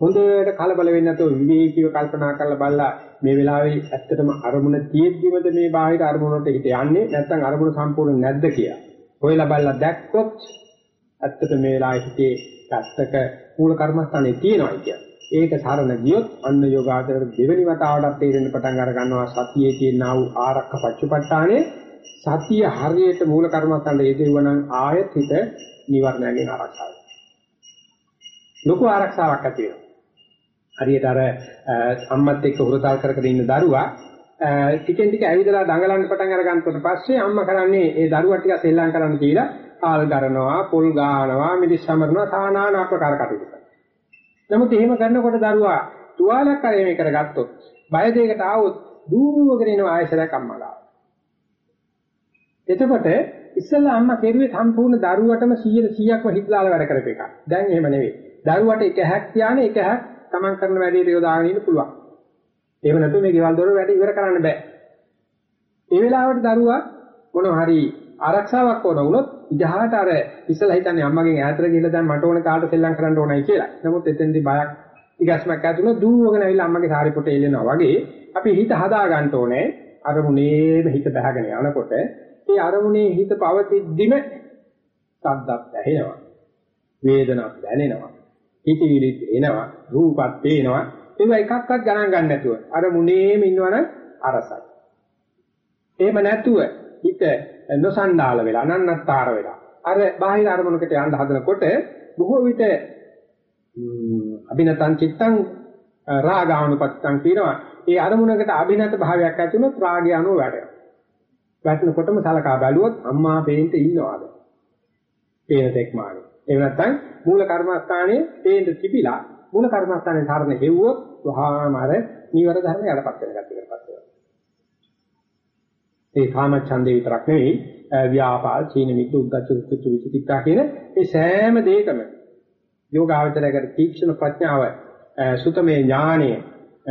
හොඳට කලබල වෙන්නේ නැතුව විවේකීව කල්පනා කරලා බලලා මේ වෙලාවේ ඇත්තටම අරමුණ තියෙද්දිමද මේ බාහිර අරමුණට හිත යන්නේ නැත්නම් අරමුණ සම්පූර්ණ නැද්ද කියලා. හොයලා බලලා දැක්කොත් ඇත්තට මේ වෙලාවේ හිතේ පැත්තක මූල කර්මස්ථානේ තියෙනවා කියන්නේ. ඒක සරණ ගියොත් අන්න යෝගාචරයට දෙවෙනි වතාවටත් තේරෙන්න පටන් අර ගන්නවා සතියේ තියෙනා වූ ආරක්ක පච්චපට්ඨානේ සතිය හරියට මූල කර්මස්ථානයේ යෙදුවනම් ආයත් හිත නිවර්ණයෙන් ආරක්ෂා ලොකු ආරක්ෂාවක් ඇති වෙනවා. හරියට අර අම්මත් එක්ක හුරතල් කර කර ඉන්න දරුවා ටිකෙන් ටික ඇවිදලා දඟලන්න පටන් අර ගන්නකොට පස්සේ අම්මා කරන්නේ ඒ දරුවා ටික සෙල්ලම් කරන්න කියලා ආල් ගරනවා, පොල් ගානවා, මිදිස් සමරනවා, සානාන ආකාර කටයුතු කරනවා. නමුත් එහෙම කරනකොට දරුවා තුවාලයක් කරේ මේ කරගත්තොත් බය දෙයකට ආවොත් දූවගෙන එනවා ආයසරයක් අම්මා ගාව. එතකොට ඉස්සෙල්ලා අම්මා කෙරුවේ සම්පූර්ණ දරුවටම 100%ක්ම හිතලාල වැඩ කරපු එකක්. දැන් එහෙම නෙවෙයි. දරුවට එක හැක් තියානේ එක හැක් තමන් කරන වැඩේට යොදාගෙන ඉන්න පුළුවන්. එහෙම නැත්නම් මේ ගෙවල් දොර වැඩ ඉවර කරන්න බෑ. ඒ වෙලාවට දරුවා මොන හරි ආරක්ෂාවක් ඕන වුණොත් ඉජහාට අර ඉස්සලා හිතන්නේ අම්මගෙන් ඈතට ගිහලා දැන් මට ඕන කාට සෙල්ලම් කරන්න ඕනයි කියලා. නමුත් එතෙන්දී බයක් ඉගස්මක් ඇති වුණොත් දුවගෙන ඇවිල්ලා අම්මගේ සාරි පොට එල්ලෙනවා වගේ අපි හිත හදා ගන්න ඕනේ. අරමුණේම හිත බහගෙන යනකොට ඒ අරමුණේ හිත පවතිද්දිම සද්දක් ඇහෙනවා. වේදනාවක් දැනෙනවා. හිතවිලි එනවා. රූපත් පේනවා. ඒවා එකක්වත් ගණන් ගන්න නැතුව අරමුණේම ඉන්නවනම් අරසයි. එහෙම නැතුව හිත නොසන්ඩාල වෙලා අනන්නත්තර වෙලා අර බාහිර අරමුණකට යන්න හදනකොට බොහෝ විට අභිනතං චිත්තං රාගානුපත්තං කියනවා ඒ අරමුණකට අභිනත භාවයක් ඇති වුණොත් රාගය අනුව වැඩෙනවා වැටෙනකොටම සලකා බැලුවොත් අම්මා පේන්න ඉන්නවාද? පේන තෙක් මානේ. එහෙම නැත්නම් මූල කර්මස්ථානයේ පේන්න තිබිලා මූල කර්මස්ථානයේ ධර්ම හෙව්වොත් වහාම අර නීවර ධර්ම යටපත් වෙන ගැටි කරපත් වෙනවා. ඒ කාම ඡන්දේ විතරක් නෙවෙයි ව්‍යාපාද, චීන මිද්ද, උද්දච්ච, කුච්ච, විචිකිච්ඡා කියන මේ සෑම දෙයකම යෝගාවචරයකට තීක්ෂණ ප්‍රඥාව, සුතමේ ඥානය,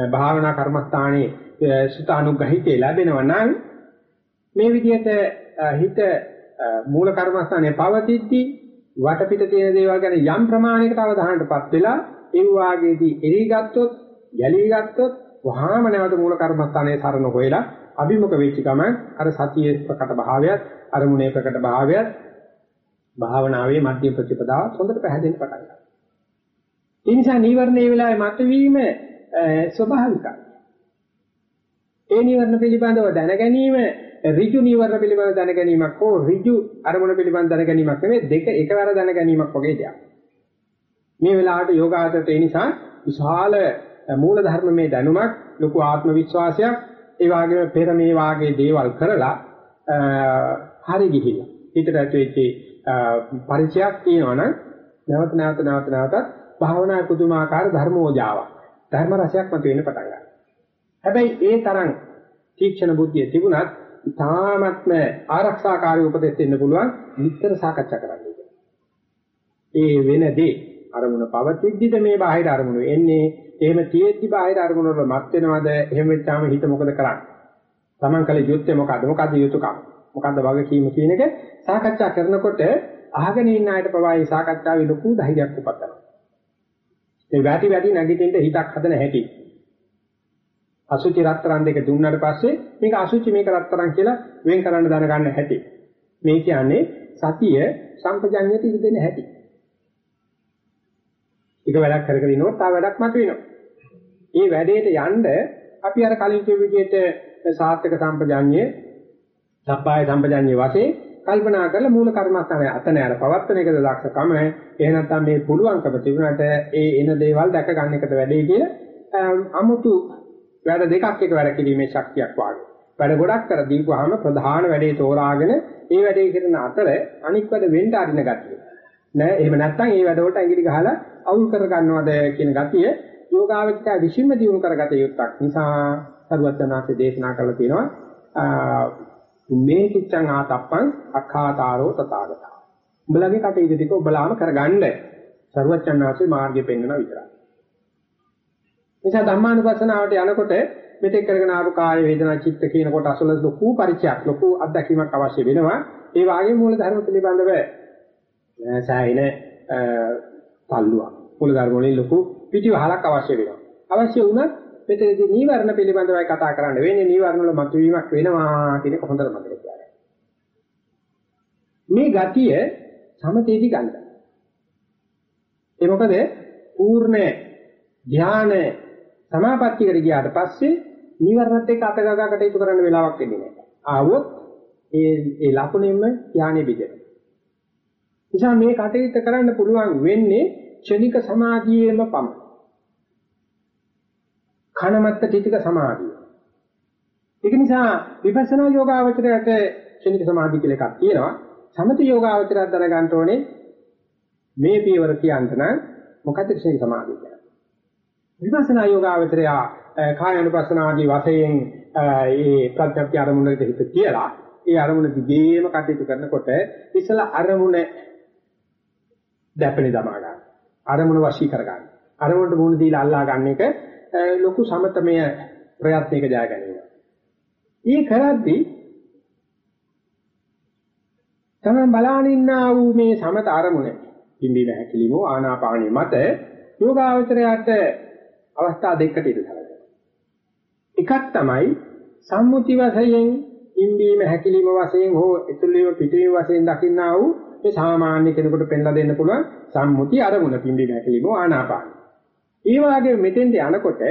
භාවනා කර්මස්ථානයේ සුතානුග්‍රහිතේ ලැබෙනවා නම් මේ විදිහට හිත මූල කර්මස්ථානයේ පවතිද්දී වටපිට තියෙන දේවල් ගැන යම් ප්‍රමාණයකට අවධානයටපත් වෙලා ඒ වාගේදී එරි ගත්තොත්, යලී ගත්තොත් වහාම නැවත මූල කර්මස්ථානයේ සරණ හොයලා අභිමුඛ වෙච්ච ගමන් අර සතියේ ප්‍රකට භාවයත් අරමුණේ ප්‍රකට භාවයත් භාවනාවේ මධ්‍ය ප්‍රතිපදාව හොඳට පැහැදිලි පටන් ගන්නවා. ඒ නිසා නීවරණයේ වෙලාවේ මතුවීම ස්වභාවිකයි. ඒ නීවරණ පිළිබඳව දැන ගැනීම ඍජු නීවරණ පිළිබඳව දැන ගැනීමක් හෝ ඍජු අරමුණ පිළිබඳව දැන ගැනීමක් නෙවෙයි දෙක එකවර දැන ගැනීමක් වගේ දෙයක්. මේ වෙලාවට යෝගාචරයට ඒ නිසා විශාල මූල ධර්මමේ දැනුමක් ලොකු ආත්ම විශ්වාසයක් ඒ වගේම පෙර මේ වාගේ දේවල් කරලා හරි ගිහිල්ලා හිතට ඇතුල්ච්ච පරිචයක් තියෙනවනම් නැවත නැවත නැවත නැවතත් භාවනා කුතුමාකාර ධර්මෝජාවක් ධර්ම රසයක් මත වෙන්න පටන් ගන්නවා. හැබැයි ඒ තරම් තීක්ෂණ බුද්ධිය තිබුණත් තාමත්ම ආරක්ෂාකාරී උපදෙස් දෙන්න පුළුවන් විතර සාකච්ඡා කරන්න ඒ වෙනදී අරමුණ පවතිද්දිද මේ බාහිර අරමුණු? එන්නේ එහෙම තියෙද්දි බාහිර අරමුණු වල මත් වෙනවද? එහෙම වෙච්චාම හිත මොකද කරන්නේ? Taman කල යුත්තේ මොකද්ද? මොකද්ද යුතුයකම් මොකද්ද වගකීම කියන එක සාකච්ඡා කරනකොට අහගෙන ඉන්න අයට පවායි සාකච්ඡාවේ ලොකු ධෛර්යයක් උපදිනවා. මේ වැටි වැටි නැගිටින්න හිතක් හදන හැටි. අසුචි රත්තරන් දෙක දුන්නාට පස්සේ මේක අසුචි මේක රත්තරන් කියලා වෙන් කරන්න දැනගන්න හැටි. මේ කියන්නේ සතිය සම්පජඤ්ඤයට ඉඳ දෙන හැටි. එක වැඩක් කර කර ඉනොත් තව වැඩක් මතුවෙනවා. මේ වැඩේට යන්න අපි අර කලින් කියපු විදිහට සාර්ථක සම්පජාඤ්ඤයේ සබ්බාය සම්පජාඤ්ඤයේ වශයෙන් කල්පනා කරලා මූල කර්මස්ථානයේ අතන අර පවත්තන එකද දක්ෂකම එහෙ නැත්නම් මේ පුළුවන්කම තිබුණාට ඒ එන දේවල් දැක ගන්න එකට වැඩේ කියලා අමුතු වැඩ දෙකක් එක වැඩ කිරීමේ ශක්තියක් වාගේ. වැඩ ගොඩක් කර දීපුවාම ප්‍රධාන වැඩේ තෝරාගෙන ඒ වැඩේ කරන අතර අනික් වැඩ වෙන්න අරින ගතිය. නෑ එහෙම නැත්නම් ඒ වැඩවලට ඇඟිලි ගහලා අවුල් කර ගන්නවද කියන ගතිය යෝගාවචකය විශ්ීම දියුණු කරගත යුත්තක් නිසා සරුවචනාංශය දේශනා කරලා තියෙනවා මේ කිච්ඡං ආතප්පං අඛාතාරෝ තථාගතා. උඹලගේ කටයුතු ටික ඔබලාම කරගන්න සරුවචනාංශේ මාර්ගය පෙන්වන විතරයි. නිසා ධම්මානුපස්සනාවට යනකොට මෙතෙක් කරගෙන ආපු කාය වේදනා චිත්ත කියන කොට අසල ලොකු පරිචයක් ලොකු අත්දැකීමක් අවශ්‍ය වෙනවා. ඒ වාගේ මූල ධර්ම පිළිබඳව සෑයින තල්ලුවක්. මූල ධර්ම වලින් ලොකු පිටිවහලක් අවශ්‍ය වෙනවා. අවශ්‍ය වුණත් මෙතනදී නීවරණ පිළිබඳවයි කතා කරන්න වෙන්නේ නීවරණ වල මතුවීමක් වෙනවා කියන එක හොඳට මතක තියාගන්න. මේ ගතිය සමතේදී ගන්න. ඒ මොකද පූර්ණ ධානය සමාපත්තියකට ගියාට පස්සේ නීවරණත් එක්ක අතගගා කටයුතු කරන්න වෙලාවක් වෙන්නේ නැහැ. ආවොත් ඒ ඒ ලකුණෙම ධානය බෙදෙනවා. නිසා මේ කටයුත්ත කරන්න පුළුවන් වෙන්නේ ක්ෂණික සමාධියේම පමණයි. කණමත්ත ටික සමාධිය. ඒක නිසා විපස්සනා යෝගාවචරයට ක්ෂණික සමාධිය කියලා එකක් තියෙනවා. සමථ යෝගාවචරයක් දැනගන්න ඕනේ මේ පියවර කියන්න නම් මොකද ක්ෂණික සමාධිය කියන්නේ. විපස්සනා යෝගාවචරය කාය අනුපස්සන ආදී වශයෙන් ඒ ප්‍රත්‍යක්ෂ අරමුණකට හිත තියලා ඒ අරමුණ දිගේම කටයුතු කරනකොට ඉස්සලා අරමුණ දැපෙන දමා ගන්න. අරමුණ වශී කර ගන්න. අරමුණට මුහුණ දීලා අල්ලා ගන්න එක ලොකු සමතමය ප්‍රයත්නයක ජය ගැනීම. ඊ කරද්දී තමයි බලානින්නා වූ මේ සමත අරමුණ පිම්බීම හැකිලිම ආනාපානිය මත යෝගාවචරයට අවස්ථා දෙකකට ඉදලා. එකක් තමයි සම්මුති වශයෙන් ඉම්බීම හැකිලිම වශයෙන් හෝ එතුළියම පිටවීම වශයෙන් දකින්නා වූ මේ සාමාන්‍ය කෙනෙකුට පෙන්ලා දෙන්න පුළුවන් සම්මුති අරමුණ පිම්බීම හැකිලිම ආනාපාන. ඒ වගේ මෙතෙන්ට යනකොට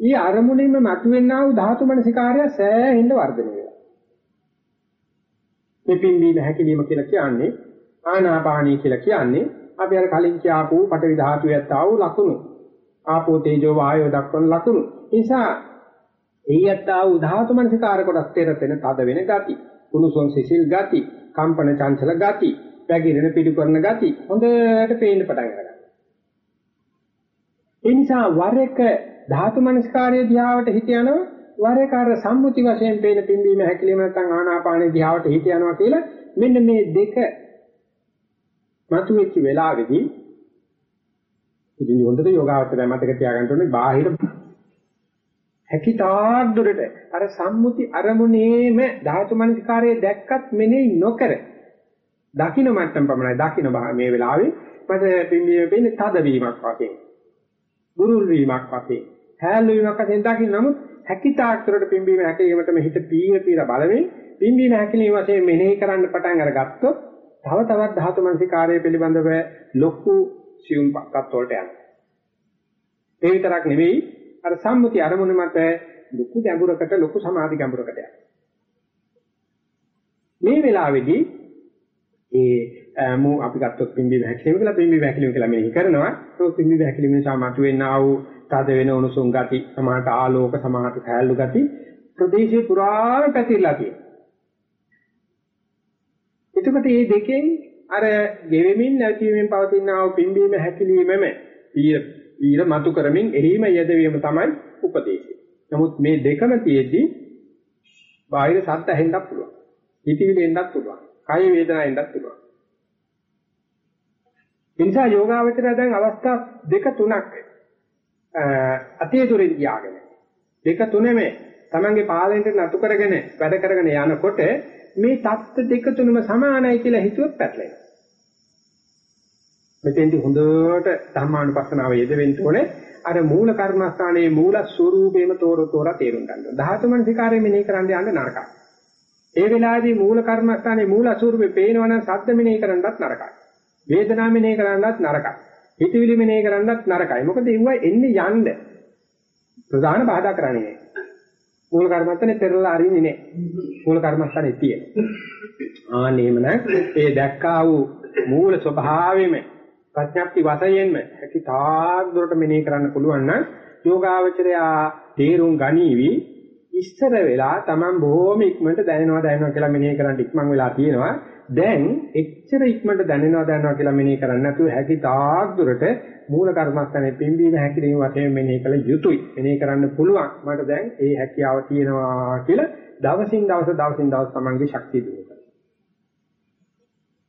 ඊ අරමුණින්ම මතුවෙනා වූ ධාතු මනසිකාරය සෑහෙන්න වර්ධනය වෙනවා. මේ පිම්බීම හැකිලිම කියලා කියන්නේ ආනාපානී කියලා කියන්නේ අපි අර කලින් කියආපු පටවි ධාතුවේ ඇත්තා වූ ලකුණු. ආපෝ තේජෝ වායෝ දක්වන ලකුණු. නිසා එයත්තා උධාතු මනසිකාර කොටස් තේරෙන තද වෙන ගති, කුණුසොන් සිසිල් ගති, කම්පන චංචල ගති, පැගිරෙන පිටු කරන ගති හොඳට පේන්න පටන් ගන්නවා. ඒ නිසා වර එක ධාතු මනස්කාරයේ දිහාවට හිත යනවා වර එක අර සම්මුති වශයෙන් පේන පිම්බීම හැකිලිම නැත්නම් ආනාපානයේ දිහාවට හිත යනවා කියලා මෙන්න මේ දෙක මතුවෙච්ච වෙලාවේදී ඉතින් හොඳට යෝගාවචරය මතක තියාගන්න ඕනේ බාහිර හැකිතාක් දුරට අර සම්මුති අරමුණේම ධාතු මනස්කාරයේ දැක්කත් මෙනෙහි නොකර දකින්න මට්ටම් පමණයි. දකින්න මේ වෙලාවේ මට පිම්බීම වෙන්නේ තද වීමක් වශයෙන් බුරුල් වීමක් වශයෙන් හැල්ලු වීමක් වශයෙන් දකින්න නමුත් හැකිතාක් දුරට පිම්බීම හැකීමටම හිත පීර පීර බලමින් පිම්බීම හැකිලිම වශයෙන් මෙනෙහි කරන්න පටන් අරගත්තොත් තව තවත් ධාතු මනසිකාරය පිළිබඳව ලොකු සියුම් තත්ත්වවලට යනවා. ඒ විතරක් නෙවෙයි අර සම්මුති අරමුණ මත ලොකු ගැඹුරකට ලොකු සමාධි ගැඹුරකට යනවා. මේ වෙලාවේදී ඒ මු අපි ගත්තොත් පිම්බි වැකිලිම කියලා පිම්බි වැකිලිම කියලා මෙහි කරනවා. ඒ පිම්බි වැකිලිම නිසා මතුවෙනා වූ තද වෙන උණුසුම් ගති, සමාහට ආලෝක, සමාහට සෑල්ලු ගති ප්‍රදේශේ පුරාම පැතිරලා තියෙනවා. එතකොට මේ දෙකෙන් අර ගෙවෙමින් නැතිවීමෙන් පවතින ආ වූ පිම්බීම හැකිලීමම පීර පීර මතු කරමින් එහිම යෙදවීම තමයි උපදේශය. නමුත් මේ දෙකම තියෙද්දි බාහිර සත්‍ය ඇහෙන්නත් පුළුවන්. හිතවිලි එන්නත් පුළුවන්. කාය වේදනා එන්නත් පුළුවන්. එනිසා යෝගාවචරය දැන් අවස්ථා දෙක තුනක් අතේ දුරින් ගියාගෙන දෙක තුනේම තමන්ගේ පාලනයට නතු කරගෙන වැඩ කරගෙන යනකොට මේ தත්ත්ව දෙක තුනම සමානයි කියලා හිතුවොත් පැටලෙනවා. මෙතෙන්දි හොඳට ධර්මානුපස්සනාව යෙදෙන්න ඕනේ. අර මූල කර්මස්ථානයේ මූල ස්වરૂපේම තෝර තෝර තේරුම් ගන්න. ධාතු මනසිකාරය මෙනෙහි කරන්න යන්න නරකයි. ඒ වෙලාවේදී මූල කර්මස්ථානයේ මූල ස්වરૂපේ පේනවනම් සද්ද මෙනෙහි කරන්නත් නරකයි. වේදනා මෙනෙහි කරන්නත් නරකයි. හිතවිලි මෙනෙහි කරන්නත් නරකයි. මොකද ඒවා එන්නේ යන්න. ප්‍රධාන බාධා කරන්නේ නෑ. මූල කර්මස්ථානේ පෙරලා අරින්නේ නෑ. මූල කර්මස්ථානේ තියෙන. ආනේමන ඒ දැක්කා වූ මූල ස්වභාවයෙම ප්‍රඥප්ති වශයෙන්ම හැකි තාක් දුරට මෙනෙහි කරන්න පුළුවන් නම් යෝගාවචරයා තේරුම් ගනීවි. ඉස්සර වෙලා Taman බොහොම ඉක්මනට දැනෙනවා දැනෙනවා කියලා මෙනෙහි කරන් ඉක්මන් වෙලා තියෙනවා. දැන් එච්චර ඉක්මනට දැනෙනවා දැනෙනවා කියලා මෙනෙහි කරන්නේ නැතුව හැකි තාක් දුරට මූල කර්මස්ථානේ පිම්බීම හැකිරීම වශයෙන් මෙනෙහි කළ යුතුයි. මෙනෙහි කරන්න පුළුවන්. මට දැන් ඒ හැකියාව තියෙනවා කියලා දවසින් දවස දවසින් දවස Tamanගේ ශක්තිය දිනු කරනවා.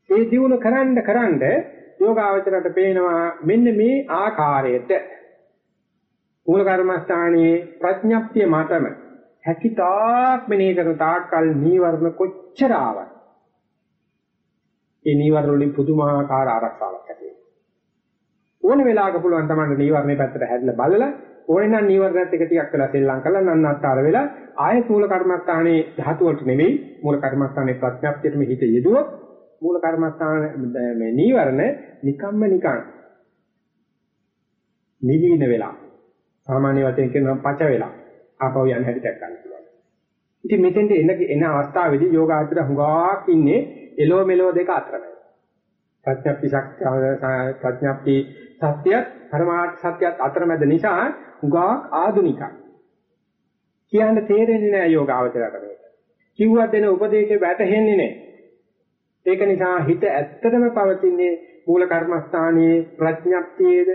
ඒ දිනු කරන්න කරන්න යෝගාවචරයට පේනවා මෙන්න මේ ආකාරයට. මූල කර්මස්ථානයේ ප්‍රඥප්තිය මතම. හැකිතාක් මෙනෙහි කරන තාක්කල් නීවරණ කොච්චර ආවත්. ඒ නීවරණ වලින් පුදුමාකාර ආරක්ෂාවක් ඇති වෙනවා. ඕන වෙලාවක පුළුවන් තමයි නීවරණේ පැත්තට හැදලා බලලා ඕනේ නම් නීවරණත් එක ටිකක් වෙලා සෙල්ලම් කරලා නන්නත්තර වෙලා ආයෙත් මූල කර්මස්ථානයේ ධාතු වලට නෙවෙයි මූල කර්මස්ථානයේ ප්‍රඥප්තියටම හිත යෙදුවොත් මූල කර්මස්ථාන මේ නීවරණ නිකම්ම නිකං නිවීන වෙලා සාමාන්‍ය වශයෙන් කියනවා පච වෙලා ආපහු යන හැටි දැක් ගන්න පුළුවන්. ඉතින් මෙතෙන්ට එන එන අවස්ථාවේදී යෝගාචර හුඟක් ඉන්නේ එලෝ මෙලෝ දෙක අතරමැද. ප්‍රඥප්ති ශක්තිය ප්‍රඥප්ති සත්‍යයත් පරමාර්ථ සත්‍යයත් අතරමැද නිසා හුඟක් ආදුනිකයි. කියන්න තේරෙන්නේ නැහැ යෝගාචරයට මේක. කිව්වත් දෙන උපදේශේ වැටහෙන්නේ නැහැ. ඒක නිසා හිත ඇත්තටම පවතින්නේ මූල කර්මස්ථානයේ ප්‍රඥප්තියේද?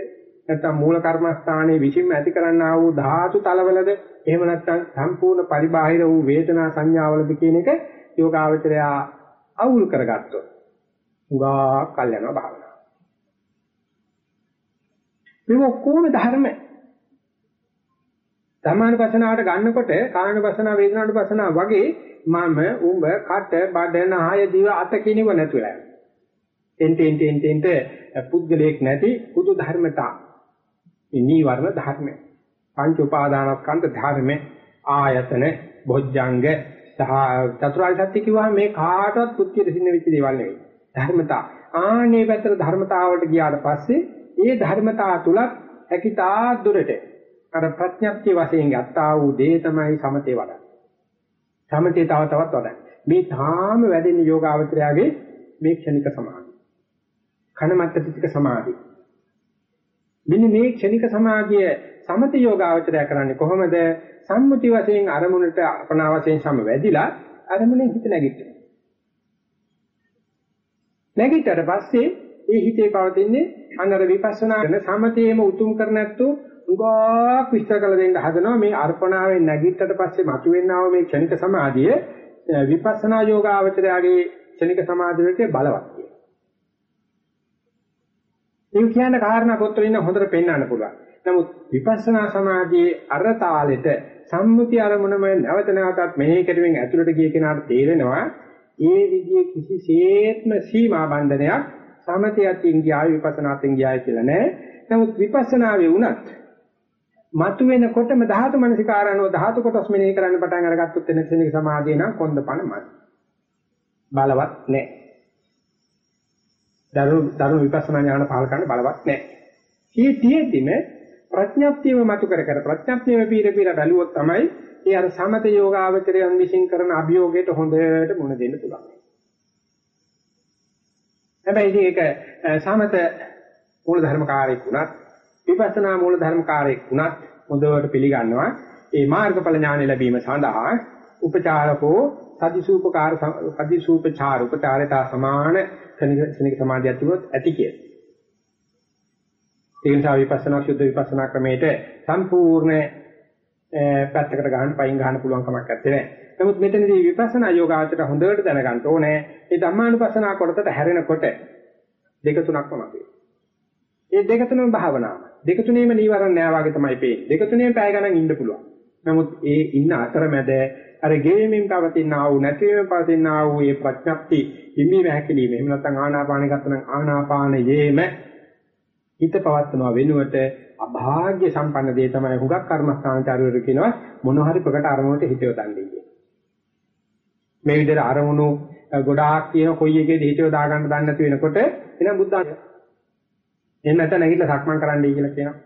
නැත්නම් මූල කර්මස්ථානයේ විසින්ම ඇති කරන්නා වූ ධාතු තලවලද? එහෙම නැත්නම් සම්පූර්ණ පරිබාහිර වූ වේදනා සංඥාවලද කියන එක යෝගාවචරය අවුල් කරගත්තොත් උගා කල් යනවා භාවනාව. මේ ඔක්කොම ධර්ම. ධර්මානුපස්සනාවට ගන්නකොට කායනුපස්සනාව වේදනානුපස්සනාව වගේ මම උඹ කට බඩ නාය දිව අත කිනිව නැතුලා යනවා. එන්ට එන්ට එන්ට එන්ට පුද්ගලයක් නැති පුදු ධර්මතා. මේ නීවරණ ධර්ම පංච උපාදානස්කන්ධ ධර්ම ආයතන බොජ්ජංග චතුරාර්ය සත්‍ය කිව්වම මේ කාටවත් පුත්‍තියට සින්න වෙච්ච දේවල් නෙවෙයි. ධර්මතා. ආනේ පැත්තට ධර්මතාවට ගියාට පස්සේ ඒ ධර්මතා තුලත් හැකිතා දුරට අර ප්‍රඥප්තිය වශයෙන් ගත්තා වූ දේ තමයි සමතේ වඩන්නේ. සමතේ තව තවත් වඩන්නේ මේ තාම වැඩෙන යෝගාවචරයාගේ මේ ක්ෂණික සමාධි කනමත්ත පිටික සමාධි මෙන්න මේ ක්ෂණික සමාධිය සමත යෝගාවචරය කරන්නේ කොහොමද? සම්මුති වශයෙන් අරමුණට අපනා වශයෙන් සම වැඩිලා අරමුණෙන් හිත නැගිටිනවා. නැගිටතර පස්සේ ඒ හිතේ පවතින්නේ අනර විපස්සනා කරන සමතේම උතුම් කර නැත්තු උගාක් විස්තර කළ දෙන්න හදනවා මේ අර්පණාවෙන් නැගිටතර පස්සේ මතුවෙනව මේ ක්ෂණික සමාධිය විපස්සනා යෝගාවචරයාගේ ක්ෂණික සමාධියට බලවත් කියලා. ඒ කියන්නේ කාරණා පොත්වල ඉන්න හොඳට පෙන්වන්න පුළුවන්. නමුත් විපස්සනා සමාධියේ අර තාලෙට සම්මුති අරමුණම නැවත නැවතත් මෙහෙය කිරීමෙන් ඇතුළට ගිය කෙනාට තේරෙනවා ඒ විදිහේ කිසිසේත්ම සීමා බන්ධනයක් සමතයත් ඉන්දියාවේ විපස්සනාත් ඉන්දියාවේ කියලා නෑ. නමුත් විපස්සනාවේ වුණත් මතු වෙනකොටම ධාතු මනසිකාරණව ධාතු කොටස් මෙනෙහි කරන්න පටන් අරගත්තොත් එන ක්ෂණික සමාධිය නම් කොන්දපණමයි. බලවත් නෑ. දරු දරු විපස්සනා ඥාන පහල කරන්න බලවත් නෑ. මේ තියෙද්දිම ප්‍රඥප්තියව මතු කර කර ප්‍රඥප්තියව පීර පීර බැලුවොත් තමයි ඒ අර සමත යෝගාවචරයන් විසින් කරන අභියෝගයට හොඳට මුණ දෙන්න පුළුවන්. හැබැයි ඉතින් ඒක සමත මූල ධර්මකාරයෙක් වුණත් විපස්සනා මූල ධර්මකාරයෙක් වුණත් හොඳට පිළිගන්නවා ඒ මාර්ගඵල ඥාන ලැබීම සඳහා උපචාරකෝ සදිසූපකාර සදිසූපචාර උපචාරතා සමාන ක්ෂණික සමාධියක් තිබුණොත් ඇති කියලා. ඒ නිසා විපස්සනා සුද්ධ විපස්සනා ක්‍රමයට සම්පූර්ණ පැත්තකට ගහන්න පයින් ගහන්න පුළුවන් කමක් නැත්තේ. නමුත් මෙතනදී විපස්සනා යෝගාචර හොඳට දැනගන්න ඕනේ. ඒ ධම්මානුපස්සනා කොටසට හැරෙනකොට දෙක තුනක්ම මතුවේ. ඒ දෙක තුනම භාවනාව. දෙක තුනේම නීවරණ නෑ වගේ තමයි පේන්නේ. දෙක තුනේම පැය ගණන් ඉන්න පුළුවන්. නමුත් ඒ ඉන්න අතරමැද අර ගෙවීමෙන් පවතින ආ වූ නැතිවීමෙන් පවතින ආ වූ මේ ප්‍රඥප්ති හිමි වැහැකිලිම එහෙම නැත්නම් ආනාපානෙ ගත්තනම් ආනාපානයේම හිත පවත්නවා වෙනුවට අභාග්‍ය සම්පන්න දේ තමයි හුඟක් කර්මස්ථානචාරවරු කියනවා මොන හරි ප්‍රකට අරමුණට හිත යොදන්නේ කියන. මේ විදිහට අරමුණු ගොඩාක් තියෙන කොයි එකේද හිත යොදා ගන්න දන්නේ නැති වෙනකොට එනම් බුද්ධ එහෙම නැත්නම් නැගිටලා සක්මන් කරන්නයි කියලා කියනවා.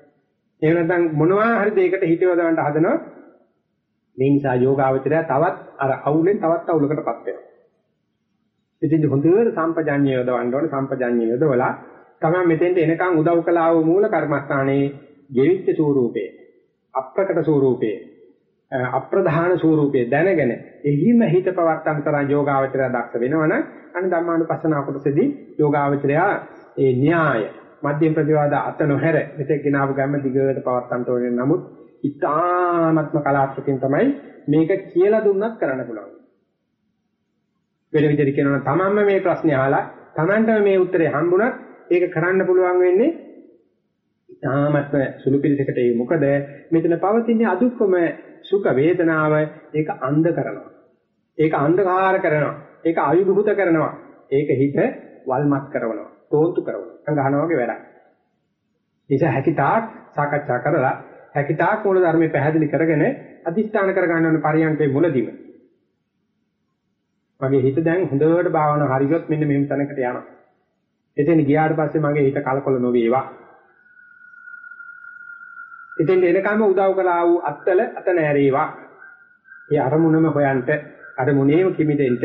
එහෙම නැත්නම් මොනවා හරි දෙයකට හිත යොදවන්න හදනවා. මේ නිසා යෝගාවචරය තවත් අර අවුලෙන් තවත් අවුලකටපත් වෙනවා. ඉතින් හොඳට සම්පජාඤ්ඤය යොදවන්න ඕනේ සම්පජාඤ්ඤය යොදවලා තමයි මෙතෙන්ට එනකන් උදව් කළා වූ මූල කර්මස්ථානයේ ගෙවිච්ච ස්වරූපේ අප්‍රකට ස්වරූපේ අප්‍රධාන ස්වරූපේ දැනගෙන එහිම හිත පවත්තන් තරම් යෝගාවචරය දක්ෂ වෙනවනම් අන්න ධම්මානුපස්සනා කොටසේදී යෝගාවචරය ඒ න්‍යාය මධ්‍යම ප්‍රතිවාද අත නොහැර මෙතෙක් ගෙනාව ගැම්ම දිගට පවත්තන්ට ඕනේ. නමුත් ඉතාමත්ම කලාත්මකින් තමයි මේක කියලා දුන්නත් කරන්න පුළුවන්. වෙන විදිහට කියනවා තමන්ම මේ ප්‍රශ්නේ අහලා තමන්ටම මේ උත්තරේ හම්බුණත් ඒක කරන්න පුළුවන් වෙන්නේ තාමත්ම සුළු පිළිසකට. ඒ මොකද මෙතන පවතින අදුක්කම සුඛ වේදනාව. ඒක අන්ධ කරනවා. ඒක අන්ධකාර කරනවා. ඒක අවිභූත කරනවා. ඒක හිත වල්මත් කරනවා. තෝන්තු කරනවා. ගහනවා වගේ වැඩක් නිසා හැකිතාක් සාකච්ඡා කරලා හැකිතාක් මූල ධර්මයේ පැහැදිලි කරගෙන අදිස්ථාන කර ගන්න ඕන පරියන්කේ මුලදීම මගේ හිත දැන් හොඳට භාවනාව හරියොත් මෙන්න මෙහෙම තැනකට යනවා එතෙන් ගියාට පස්සේ මගේ හිත කලකොල නොවේවා. එතෙන් එනකම උදව් කළා වූ අත්තල අත නෑරේවා. ඒ අරමුණම හොයන්ට අරමුණේම කිමිදෙන්න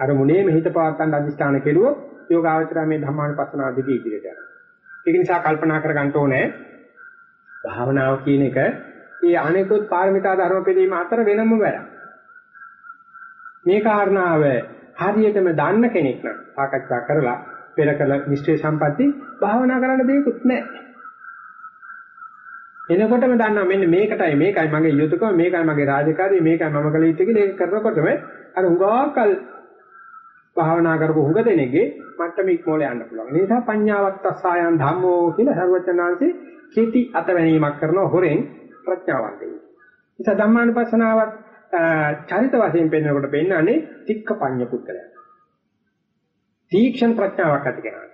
අරමුණේම හිත පවත්තන් අධිෂ්ඨාන කෙරුවොත් යෝගාවචරය මේ ධර්මානුපස්සනාව දිගේ ඉදිරියට යනවා. ඒක නිසා කල්පනා කර ගන්න ඕනේ භාවනාව කියන එක ඒ අනෙකුත් පාරමිතා ධර්ම පිළිම අතර වෙනම වැඩක්. මේ කාරණාව හරියටම දන්න කෙනෙක් නම් සාකච්ඡා කරලා පෙර කළ නිශ්චය සම්පatti භාවනා කරන්න දෙයක්වත් නැහැ. එනකොටම දන්නවා මෙන්න මේකටයි මේකයි මගේ යුතුයකම මේකයි මගේ රාජකාරිය මේකයි මම කළ යුත්තේ කියලා ඒක කරනකොටම අර හුඟාකල් භාවනා කරපු හුඟ දෙනෙක්ගේ මට්ටම ඉක්මෝල යන්න පුළුවන්. ඒ නිසා පඤ්ඤාවත්තස්සායන් ධම්මෝ කියලා සර්වචනාංශේ කෙටි අතවැණීමක් කරන හොරෙන් ප්‍රඥාවන්තයි. නිසා ධම්මානුපස්සනාවත් චරිත වශයෙන් පෙන්වනකොට පෙන්වන්නේ තික්ක පඤ්ඤ පුත්‍රයා. තීක්ෂණ ප්‍රඥාවක් ඇති කෙනා.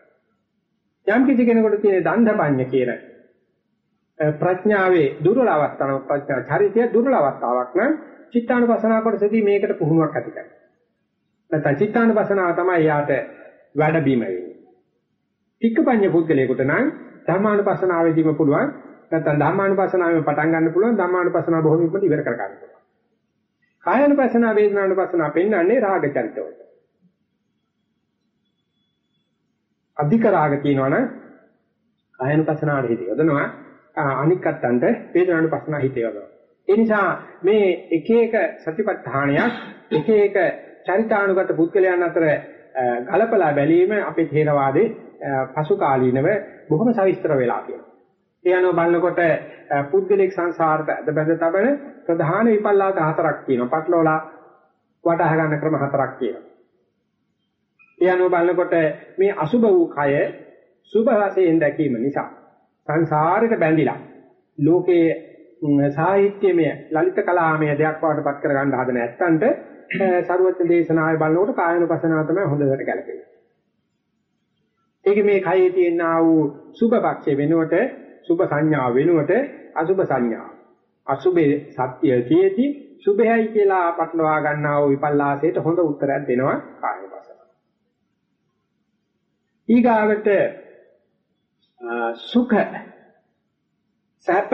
යම් කිසි කෙනෙකුට තියෙන දණ්ඩපඤ්ඤ කියන ප්‍රඥාවේ දුර්වල අවස්ථාවක් ප්‍රඥා චරිතය දුර්වල අවස්ථාවක් නම් චිත්තානුපසනාව කොටසදී මේකට පුහුණුවක් ඇති කරගන්න. නැත්නම් චිත්තානුපසනාව තමයි යාට වැඩ බීම වෙන්නේ. තික්කපඤ්ඤ පුද්ගලයාට නම් ධර්මානුපසනාවේදීම පුළුවන් නැත්නම් ධර්මානුපසනාවෙන් පටන් ගන්න පුළුවන් ධර්මානුපසනාව බොහොම ඉක්මනට ඉවර කර ගන්න පුළුවන්. කායानुපසනාව වේදනානුපසනාව පෙන්වන්නේ රාග චරිතවලට. අධික රාග තියෙනවනම් කායනුපසනාවට හිත යොදනවා අනික් අත්තන්ට වේදනානුපස්සනා හිතේවනවා. ඒ නිසා මේ එක එක සතිපට්ඨානයක් එක එක චරිතානුගත පුද්ගලයන් අතර ගලපලා බැලීම අපේ ථේරවාදේ පසු කාලීනව බොහොම සවිස්තර වෙලා කියනවා. ඒ අනුව බලනකොට පුද්ගලික සංසාරට අද බැඳ තබන ප්‍රධාන විපල්ලාස හතරක් තියෙනවා. පටලවලා වටහා ගන්න ක්‍රම හතරක් තියෙනවා. ඒ අනුව බලනකොට මේ අසුබ වූ කය සුභ වශයෙන් දැකීම නිසා සංසාරයට බැඳිලා ලෝකයේ සාහිත්‍යමය ලලිත කලාමය දෙයක් බවට පත් කර ගන්න හදන ඇත්තන්ට සරුවත්න දේශනාවේ බලනකොට කායනුපසනාව තමයි හොඳට ගැලපෙන්නේ. ඒක මේ කයේ තියෙන ආ වූ සුභ පක්ෂය වෙනුවට සුභ සංඥා වෙනුවට අසුභ සංඥා. අසුභේ සත්‍ය තියෙති සුභයයි කියලා පටලවා ගන්නා වූ විපල්ලාසයට හොඳ උත්තරයක් දෙනවා කායනුපසනාව. ඊගාවට සුඛ සැප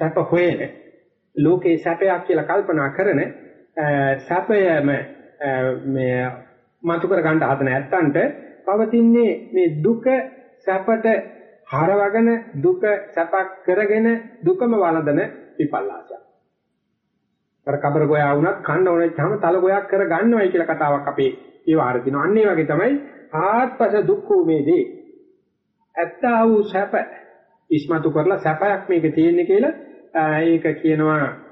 සැප හොයන ලෝකේ සැපයක් කියලා කල්පනා කරන සැපයම මේ මතු කර ගන්න හදන ඇත්තන්ට පවතින්නේ මේ දුක සැපට හරවගෙන දුක සැපක් කරගෙන දුකම වළඳන විපල්ලාසය. අර කබර ගෝයා වුණත් කන්න ඕනෙච්චාම තල ගෝයක් කර ගන්නවයි කියලා කතාවක් අපේ ඒ වාරේ තියෙනවා. අන්න ඒ වගේ තමයි ආත්පස දුක්ඛ මේදී ඇත්තා වූ සැප ඉස්මතු කරලා සැපයක් මේක තියෙන්නේ කියලා ඒක කියනවා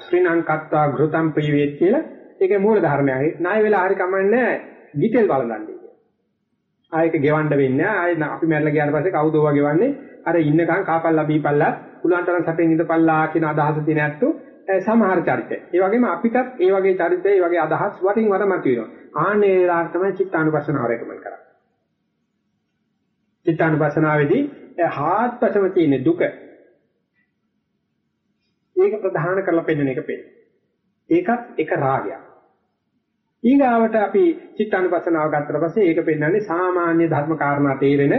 ශ්‍රීනංකත්වා ඝෘතම් ප්‍රීවේත් කියලා ඒකේ මූල ධර්මයයි ණය වෙලා හරි කමන්නේ ඩිටේල් බලන්නේ ආයක ගෙවන්න වෙන්නේ ආය අපි මැරලා ගියාට පස්සේ කවුද ඔවා ගෙවන්නේ අර ඉන්නකන් කාපල්ලා බීපල්ලා පුළුවන් තරම් සැපෙන් ඉඳපල්ලා කියන අදහස තියෙන ඇත්තෝ සමහර චරිත. ඒ වගේම අපිටත් ඒ වගේ චරිත, ඒ වගේ අදහස් වටින් වර මතුවෙනවා. ආන්නේ වෙලාවට තමයි චිත්තානුපස්සනාව රෙකමන්ඩ් කරන්නේ. චිත්තානුපස්සනාවේදී හාත්පසම තියෙන දුක ඒක ප්‍රධාන කරලා පෙන්වන එක පෙන්නන. ඒකත් එක රාගයක්. ඊගාවට අපි චිත්තානුපස්සනාව ගත්තට පස්සේ ඒක පෙන්වන්නේ සාමාන්‍ය ධර්ම කාරණා තේරෙන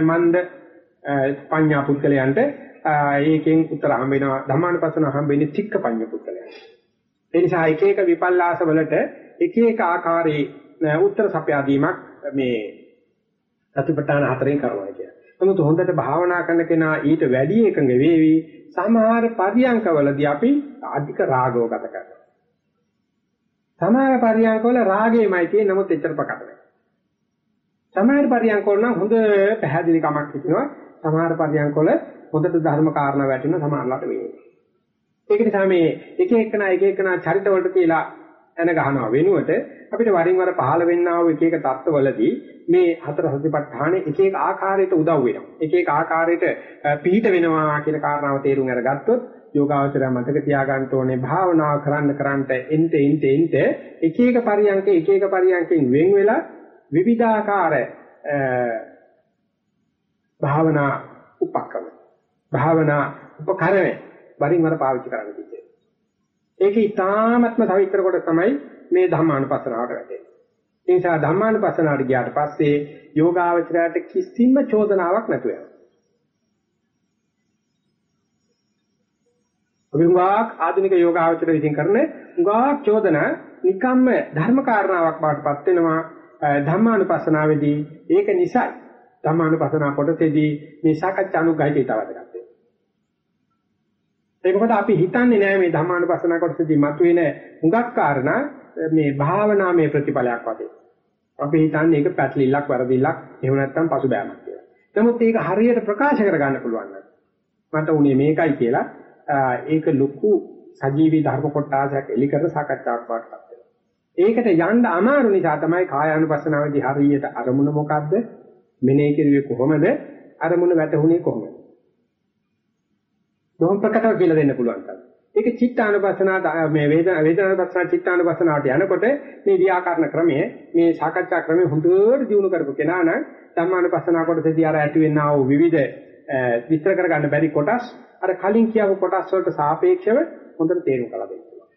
මන්ද පඤ්ඤා පුද්ගලයන්ට ඒකෙන් උත්තර හම්බ වෙනවා ධම්මානුපස්සනාව හම්බ වෙන්නේ තික්ක පඤ්ඤ පුද්ගලයන්ට. ඒ නිසා එක එක විපල්ලාස වලට එක එක ආකාරයේ උත්තර සපයා දීමක් මේ සතිපට්ඨාන හතරෙන් කරනවා කියන්නේ. නමුත් හොඳට භාවනා කරන කෙනා ඊට වැඩි එකඟ වේවි සමහර පරියංකවලදී අපි අධික රාගව ගත කරනවා. සමහර පරියංකවල රාගයමයි තියෙන්නේ නමුත් එච්චර ප්‍රකට නැහැ. සමහර පරියංකවල නම් හොඳ පැහැදිලි කමක් හිටිනවා. සමහර පරියංකවල හොඳට ධර්ම කාරණා වැටෙන සමහරලාට වෙන්නේ. ඒක නිසා මේ එක එකනා එක එකනා චරිත වලට කියලා එන ගහනවා. වෙනුවට අපිට වරින් වර පහළ වෙන්නා වූ එක එක தত্ত্বවලදී මේ හතර සතිපට්ඨාන එක එක ආකාරයට උදව් වෙනවා. එක එක ආකාරයට පිහිට වෙනවා කියන කාරණාව තේරුම් අරගත්තොත් යෝගාවචරය මතක තියාගන්න ඕනේ. භාවනා කරන්න කරන්ට එnte ente ente එක එක පරියන්ක එක එක පරියන්කෙන් වෙන් වෙලා විවිධාකාර භාවනා උපක්‍රම භාවනා උපකරණ වරින් වර පාවිච්චි කරගන්න ඒක ඊටාත්ම සවිතර කොට තමයි මේ ධම්මානුපස්සනාවට වැටෙන්නේ. ඒ නිසා ධම්මානුපස්සනාවට ගියාට පස්සේ යෝගාවචරයට කිසිම චෝදනාවක් නැතුව යනවා. අපි හුඟක් ආධුනික යෝගාවචර විසින් කරන හුඟක් චෝදනා නිකම්ම ධර්ම කාරණාවක් බවටපත් වෙනවා ධම්මානුපස්සනාවේදී ඒක නිසයි ධම්මානුපස්සනා කොටසේදී මේ සාකච්ඡා අනුග්‍රහිතය තවදගත් ඒක මොකද අපි හිතන්නේ නෑ මේ ධර්මානුපස්සන කොටසදී මතුවෙන හුඟක් කාරණා මේ භාවනාමය ප්‍රතිඵලයක් වගේ. අපි හිතන්නේ ඒක පැටලිල්ලක් වරදිල්ලක් එහෙම නැත්නම් පසුබෑමක් කියලා. නමුත් ඒක හරියට ප්‍රකාශ කරගන්න පුළුවන් නම් මට උනේ මේකයි කියලා ඒක ලොකු සජීවී ධර්ම කොටාසයක් එලි කර සාකච්ඡාවක් වඩපත් වෙනවා. ඒකට යන්න අමාරු නිසා තමයි කායානුපස්සනාවේදී හරියට අරමුණ මොකද්ද? මෙනෙහි කෙරුවේ කොහොමද? අරමුණ වැටහුනේ කොහොමද? බොහොම ප්‍රකටව කියලා දෙන්න පුළුවන් තරම්. ඒක චිත්තානුපස්සනා මේ වේදනා වේදනානුපස්සනා චිත්තානුපස්සනාට යනකොට මේ ව්‍යාකරණ ක්‍රමය මේ සාකච්ඡා ක්‍රමය හොඳට දිනු කරපු කෙනා නම් ධම්මානුපස්සනා කොටසදී අර ඇති වෙන්නා වූ විවිධ විස්තර කරගන්න බැරි කොටස් අර කලින් කියපු කොටස් වලට සාපේක්ෂව හොඳට තේරුම් කරලා දෙන්න පුළුවන්.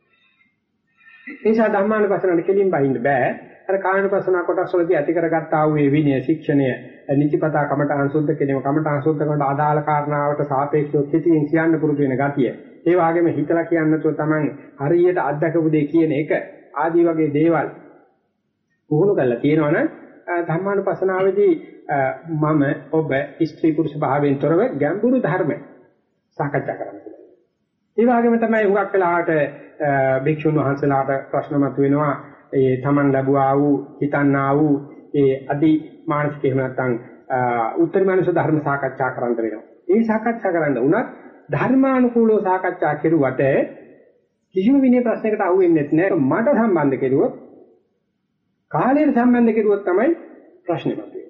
ඒ නිසා ධම්මානුපස්සනාට කෙලින් බහින්න බෑ. අර කායනුපස්සන කොටස් වලදී ඇති කරගත්තා වූ මේ විනය ශික්ෂණය නිතිපතා කමඨාන් සුද්ධ කිරීම කමඨාන් සුද්ධ කරන අදාළ කාරණාවට සාපේක්ෂව කිතියෙන් කියන්න පුරුදු වෙන ගතිය. ඒ වගේම හිතලා කියන්නතෝ තමයි හරියට අත්දකපු දෙය කියන එක ආදී වගේ දේවල් පුහුණු කරලා තියෙනවනම් ධම්මානුපස්සනාවේදී මම ඔබ ස්ත්‍රී පුරුෂ භාවයෙන් තොරව ගැඹුරු ධර්ම සාකච්ඡා කරන්න. ඒ වගේම තමයි හුඟක් වෙලාවට භික්ෂුන් වහන්සේලාට ප්‍රශ්න මතුවෙනවා ඒ Taman ලැබුවා වූ හිතන්නා වූ ඒ අදි මානසික එහෙම නැත්නම් උත්තරීමානුෂ ධර්ම සාකච්ඡා කරන්න වෙනවා. ඒ සාකච්ඡා කරන්න උනත් ධර්මානුකූලව සාකච්ඡා කෙරුවට කිසිම විනය ප්‍රශ්නයකට අහු වෙන්නේ නැහැ. මට සම්බන්ධ කෙරුවොත් කාලයට සම්බන්ධ කෙරුවොත් තමයි ප්‍රශ්නේ මතුවේ.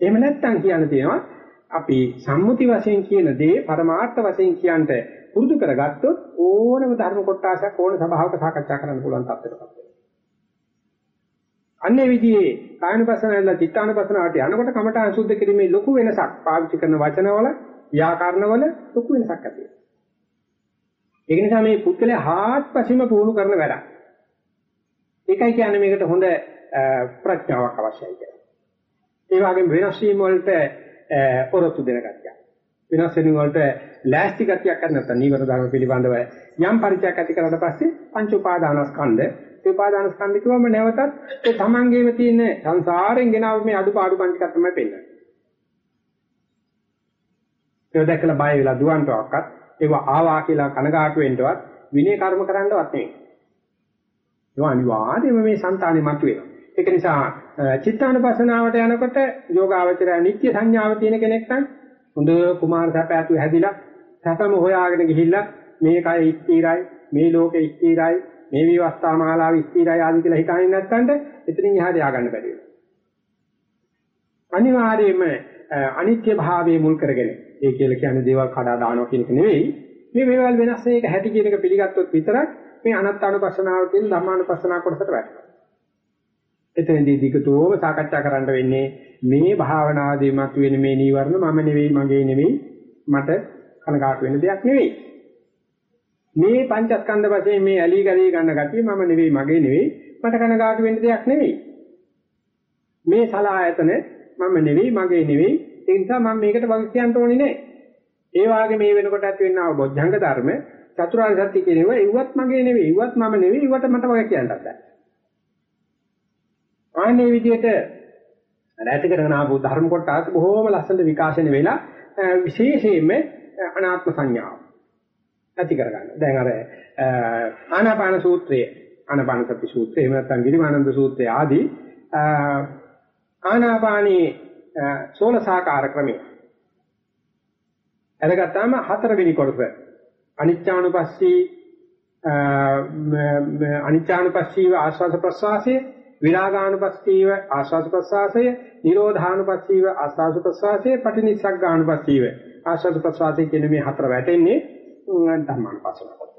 එහෙම නැත්නම් කියන්න තියෙනවා අපි සම්මුති වශයෙන් කියන දේ පරමාර්ථ වශයෙන් කියන්ට පුරුදු කරගත්තොත් ඕනම ධර්ම කොටසක් ඕන සභාවක සාකච්ඡා කරන්න පුළුවන් තත්ත්වයකට පත් වෙනවා. අන්නේ විදිහේ කායනුපස්සනාවල චිත්තානුපස්සනාවට යනකොට කමඨාන් සුද්ධ කිරීමේ ලොකු වෙනසක් පාවිච්චි කරන වචනවල ව්‍යාකරණවල ලොකු වෙනසක් ඇති වෙනවා. ඒක නිසා මේ පුද්ගලයා හාත්පසින්ම පුහුණු කරන වැඩක්. ඒකයි කියන්නේ මේකට හොඳ ප්‍රඥාවක් අවශ්‍යයි කියලා. ඒ වගේම වෙනස් වීම වලට පොරොත්තු දෙන ගැතියක්. වෙනස් වීම වලට ලෑස්ති ගැතියක් ගන්න නැත්නම් නීවර ධර්ම පිළිබඳව යම් පරිචයක් ඇති කරලා පස්සේ පංච උපාදානස්කන්ධ ඒ උපාදානස්කන්ධ කිව්වම නැවතත් ඒ තමන්ගේම තියෙන සංසාරයෙන් ගෙනාව මේ අඩුපාඩු පංච ටිකක් තමයි පෙන්නන්නේ. ඒක දැකලා බය වෙලා දුවන්ටවත් ඒව ආවා කියලා කනගාටු වෙන්නවත් විනය කර්ම කරන්නවත් නෙවෙයි. ඒක අනිවාර්යයෙන්ම මේ సంతානෙ මතුවෙනවා. ඒක නිසා චිත්තානුපස්සනාවට යනකොට යෝගාවචරය නිත්‍ය සංඥාව තියෙන කෙනෙක් නම් හොඳ කුමාර සැපයතු හැදිලා සැපම හොයාගෙන ගිහිල්ලා මේ කය ස්ථිරයි මේ ලෝකෙ ස්ථිරයි මේ විවස්ථා මාලාව ස්ථිරයි ආදි කියලා හිතන්නේ නැත්නම් එතනින් එහාට ය아가න්න බැරි වෙනවා. අනිවාර්යයෙන්ම අනිත්‍ය භාවයේ මුල් කරගෙන ඒ කියලා කියන්නේ දේවල් කඩා දානවා කියන එක නෙවෙයි මේ මේවල් වෙනස් වෙන එක හැටි කියන එක පිළිගත්තොත් විතරක් මේ අනත්තානුපස්සනාව කියන ධම්මානුපස්සනාව කොටසට වැටෙනවා. එතනදී දිගටම සාකච්ඡා කරන්න වෙන්නේ මේ භාවනාදී මතුවෙන මේ නීවරණ මම නෙවෙයි මගේ නෙවෙයි මට කනගාටු වෙන දෙයක් නෙවෙයි. මේ පංචස්කන්ධ වශයෙන් මේ ඇලි ගලී ගන්න ගතිය මම නෙවෙයි මගේ නෙවෙයි මට කනගාටු වෙන්න දෙයක් නෙවෙයි. මේ සලආයතන මම නෙවෙයි මගේ නෙවෙයි ඒ නිසා මම මේකට වග කියන්න ඕනේ නැහැ. ඒ වාගේ මේ වෙනකොට ඇති වෙනා බොද්ධංග ධර්ම චතුරාර්ය සත්‍ය කියනවා ඒවත් මගේ නෙවෙයි ඒවත් මම නෙවෙයි ඒවට මට වග කියන්නත් බෑ. ආන්නේ විදිහට රැට කරගෙන ආපු ධර්ම කොටස බොහෝම ලස්සනට විකාශනය වෙලා විශේෂයෙන්ම අනාත්ම සංඥාව ඇති කරගන්න. දැන් අර ආනාපාන සූත්‍රයේ ආනාපාන සති සූත්‍රය එහෙම නැත්නම් ගිරිමානන්ද සූත්‍රය ආදී ආනාපානී සෝලසාකාර ක්‍රමය. එලගත්තාම හතරවෙනි කොටස අනිච්චානුපස්සී අනිච්චානුපස්සීව ආස්වාද ප්‍රසවාසයේ විරාගානුපස්සීව ආස්වාද ප්‍රසවාසය, නිරෝධානුපස්සීව ආස්වාද ප්‍රසවාසය, පටිනිස්සග්ගානුපස්සීව ආස්වාද ප්‍රසවාසය කියන මේ හතර වැටෙන්නේ ධර්මානුපස්සන කොට.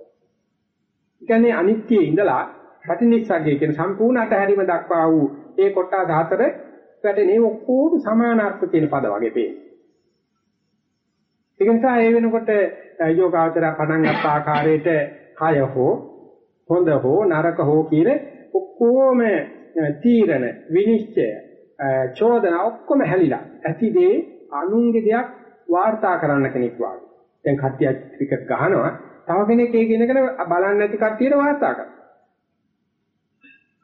කියන්නේ අනිත්‍යයේ ඉඳලා පටිනිස්සග්ගය කියන සම්පූර්ණ අතහැරීම දක්වා වූ ඒ කොටස් හතර වැටෙනේ ඔක්කොම සමානාර්ථ කියන පද වගේ පේනවා. ඒක නිසා ඒ වෙනකොට යෝගාචර පටන් ගන්න ආකාරයට කය හෝ හොඳ හෝ නරක හෝ කියන ඔක්කොම තීරණ විනිශ්චය චෝදන ඔක්කොම හැලිලා ඇතිදී අනුන්ගේ දෙයක් වාර්තා කරන්න කෙනෙක් වාගේ. දැන් කට්ටිය ක්‍රිකට් ගහනවා තව කෙනෙක් ඒක ඉඳගෙන බලන්නේ නැති කට්ටියට වාර්තා කරනවා.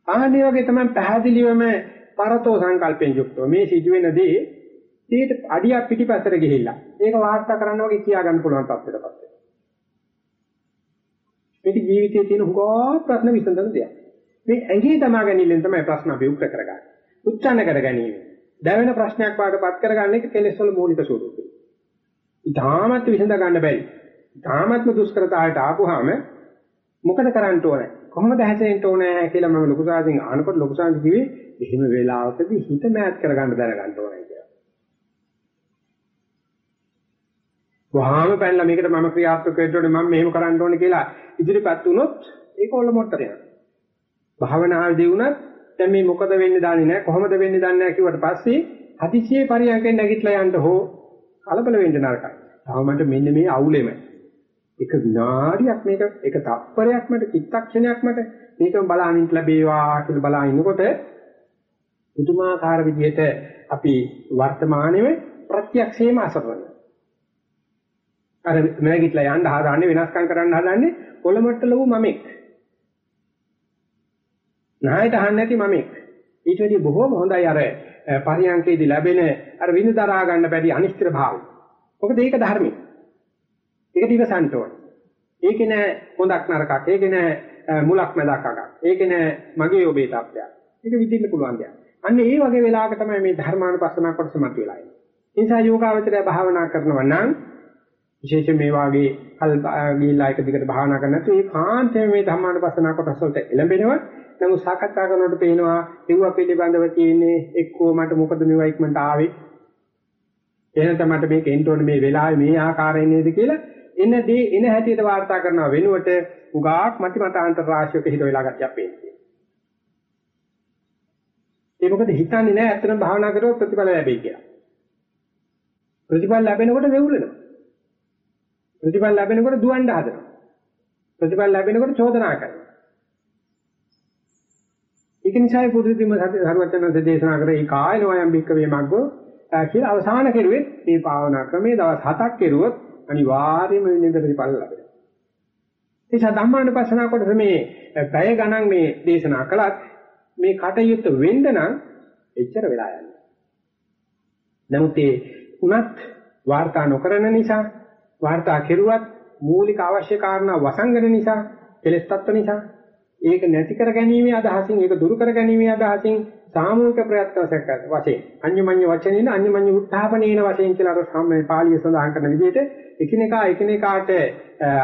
ආන්නේ වගේ තමයි පැහැදිලිවම පරතෝ සංකල්පෙන් යුක්තව මේ සිදුවෙන දේ ඊට අඩියක් පිටිපස්සට ගිහිල්ලා ඒක වාර්තා කරන්න වගේ කියා ගන්න පුළුවන් තත්ත්වයකටපත් වෙනවා. මේක ජීවිතයේ තියෙන හුඟා ප්‍රශ්න විසඳන දෙයක්. මේ ඇඟේ තමා ගැනීමෙන් තමයි ප්‍රශ්න අපි උත්තර කරගන්නේ. උච්චාරණ කර ගැනීම. දැවෙන ප්‍රශ්නයක් වාටපත් කරගන්න එක කෙලෙස් වල මූලික ස්වરૂපය. ඊටාමත් විසඳ ගන්න බැරි. ඊටාමත්ම දුෂ්කරතාවයට ආපුවාම මොකද කරන්න ඕනේ? කොහොමද හැදෙන්න ඕනේ කියලා මම ලොකු සාදින් අහනකොට ලොකු සාදි කිව්වේ එහෙම වෙලාවකදී හිත මෑත් කරගන්න දැනගන්න ඕනේ කියලා. වහාම පැනලා මේකට මම ක්‍රියාත්මක වෙන්න ඕනේ මම මෙහෙම කරන්න ඕනේ කියලා ඉදිරිපත් වුණොත් ඒක ඔල්ල මොට්ටර යනවා. භාවනාවේදී වුණත් දැන් මේ මොකද වෙන්නේ දන්නේ නැහැ කොහොමද වෙන්නේ දන්නේ නැහැ කිව්වට පස්සේ හදිසියේ පරියන්කෙන් නැගිටලා යන්න හෝ කලබල වෙන්න නරකයි. තාමට මෙන්න මේ අවුලෙම. එක විනාඩියක් මේක එක තත්පරයක් මට චිත්තක්ෂණයක් මට මේකම බලානින් ලැබේවා කියලා බලා ඉන්නකොට පුදුමාකාර විදිහට අපි වර්තමානයේ ප්‍රත්‍යක්ෂේම අසරණ. අර නැගිටලා යන්න හදාන්නේ වෙනස්කම් කරන්න හදන්නේ පොළමට්ටල වූ මමෙක්. නායට අහන්න නැති මමෙක්. ඊට වැඩිය බොහෝම හොඳයි අර පරියන්කේදී ලැබෙන අර විඳ දරා ගන්න බැරි අනිශ්චිත භාවය. මොකද ඒක ධර්මයි. ඒක දිවසන්ට ඕන. ඒකේ නෑ හොඳක් නරකක්. ඒකේ නෑ මුලක් මැදක් අගක්. ඒකේ නෑ මගේ ඔබේ තත්ත්වයක්. ඒක විඳින්න පුළුවන් දෙයක්. අන්න ඒ වගේ වෙලාවක තමයි මේ ධර්මානුපස්සන කොටස මතුවලා එන්නේ. ඒ නිසා යෝගාවචරය භාවනා කරනවා නම් විශේෂයෙන් මේ වාගේ කල් ගිහිල්ලා එක දිගට භාවනා කරන නැත්නම් ඒ කාන්තේ මේ ධර්මානුපස්සන කොටස වලට එළඹෙනවා. නමුත් සාකච්ඡා කරනකොට පේනවා ඒව පිළිබඳව තියෙන්නේ එක්කෝ මට මොකද මේවා ඉක්මනට ආවේ එහෙනම් මට මේක එන්න ඕනේ මේ වෙලාවේ මේ ආකාරයෙන් නේද කියලා එන දේ එන හැටියට වාර්තා කරනවා වෙනුවට උගාක් මති මතාන්තර රාශියක හිත වෙලා ගතියක් පේන්නේ. ඒ මොකද හිතන්නේ නැහැ ඇත්තටම භාවනා කරුවොත් ප්‍රතිඵල ලැබෙයි කියලා. ප්‍රතිඵල ලැබෙනකොට වෙවුලනවා. ප්‍රතිඵල ලැබෙනකොට දුවන්න හදනවා. ප්‍රතිඵල ලැබෙනකොට චෝදනා කරනවා. ඒක නිසායි පුදුදිම සරුවචනන්සේ දේශනා කරේ ඒ කායනෝයම් බික්ක වේමග්ගෝ කියලා අවසාන කෙරුවේ මේ භාවනා ක්‍රමයේ දවස් 7ක් කෙරුවොත් අනිවාර්යයෙන්ම වෙන ප්‍රතිඵල ලැබෙනවා. ඒ සම්මානපසනා කොටස මේ පැය ගණන් මේ දේශනා කළත් මේ කටයුත්ත වෙන්න නම් එච්චර වෙලා යන්නේ. නමුත් ඒ උනත් වාර්තා නොකරන නිසා වාර්තා කෙරුවත් මූලික අවශ්‍ය කාරණා වසංගන නිසා කෙලස් තත්ත්ව නිසා ඒක නැති කර ගැනීමේ අදහසින් ඒක දුරු කර ගැනීමේ අදහසින් සාමූහික ප්‍රයත්නයක් වශයෙන් අඤ්ඤමඤ්ඤ වචනේන අඤ්ඤමඤ්ඤ උත්ථාපනේන වශයෙන් කියලා අර සම්මේ පාළිය සඳහන් කරන විදිහට එකිනෙකා එකිනෙකාට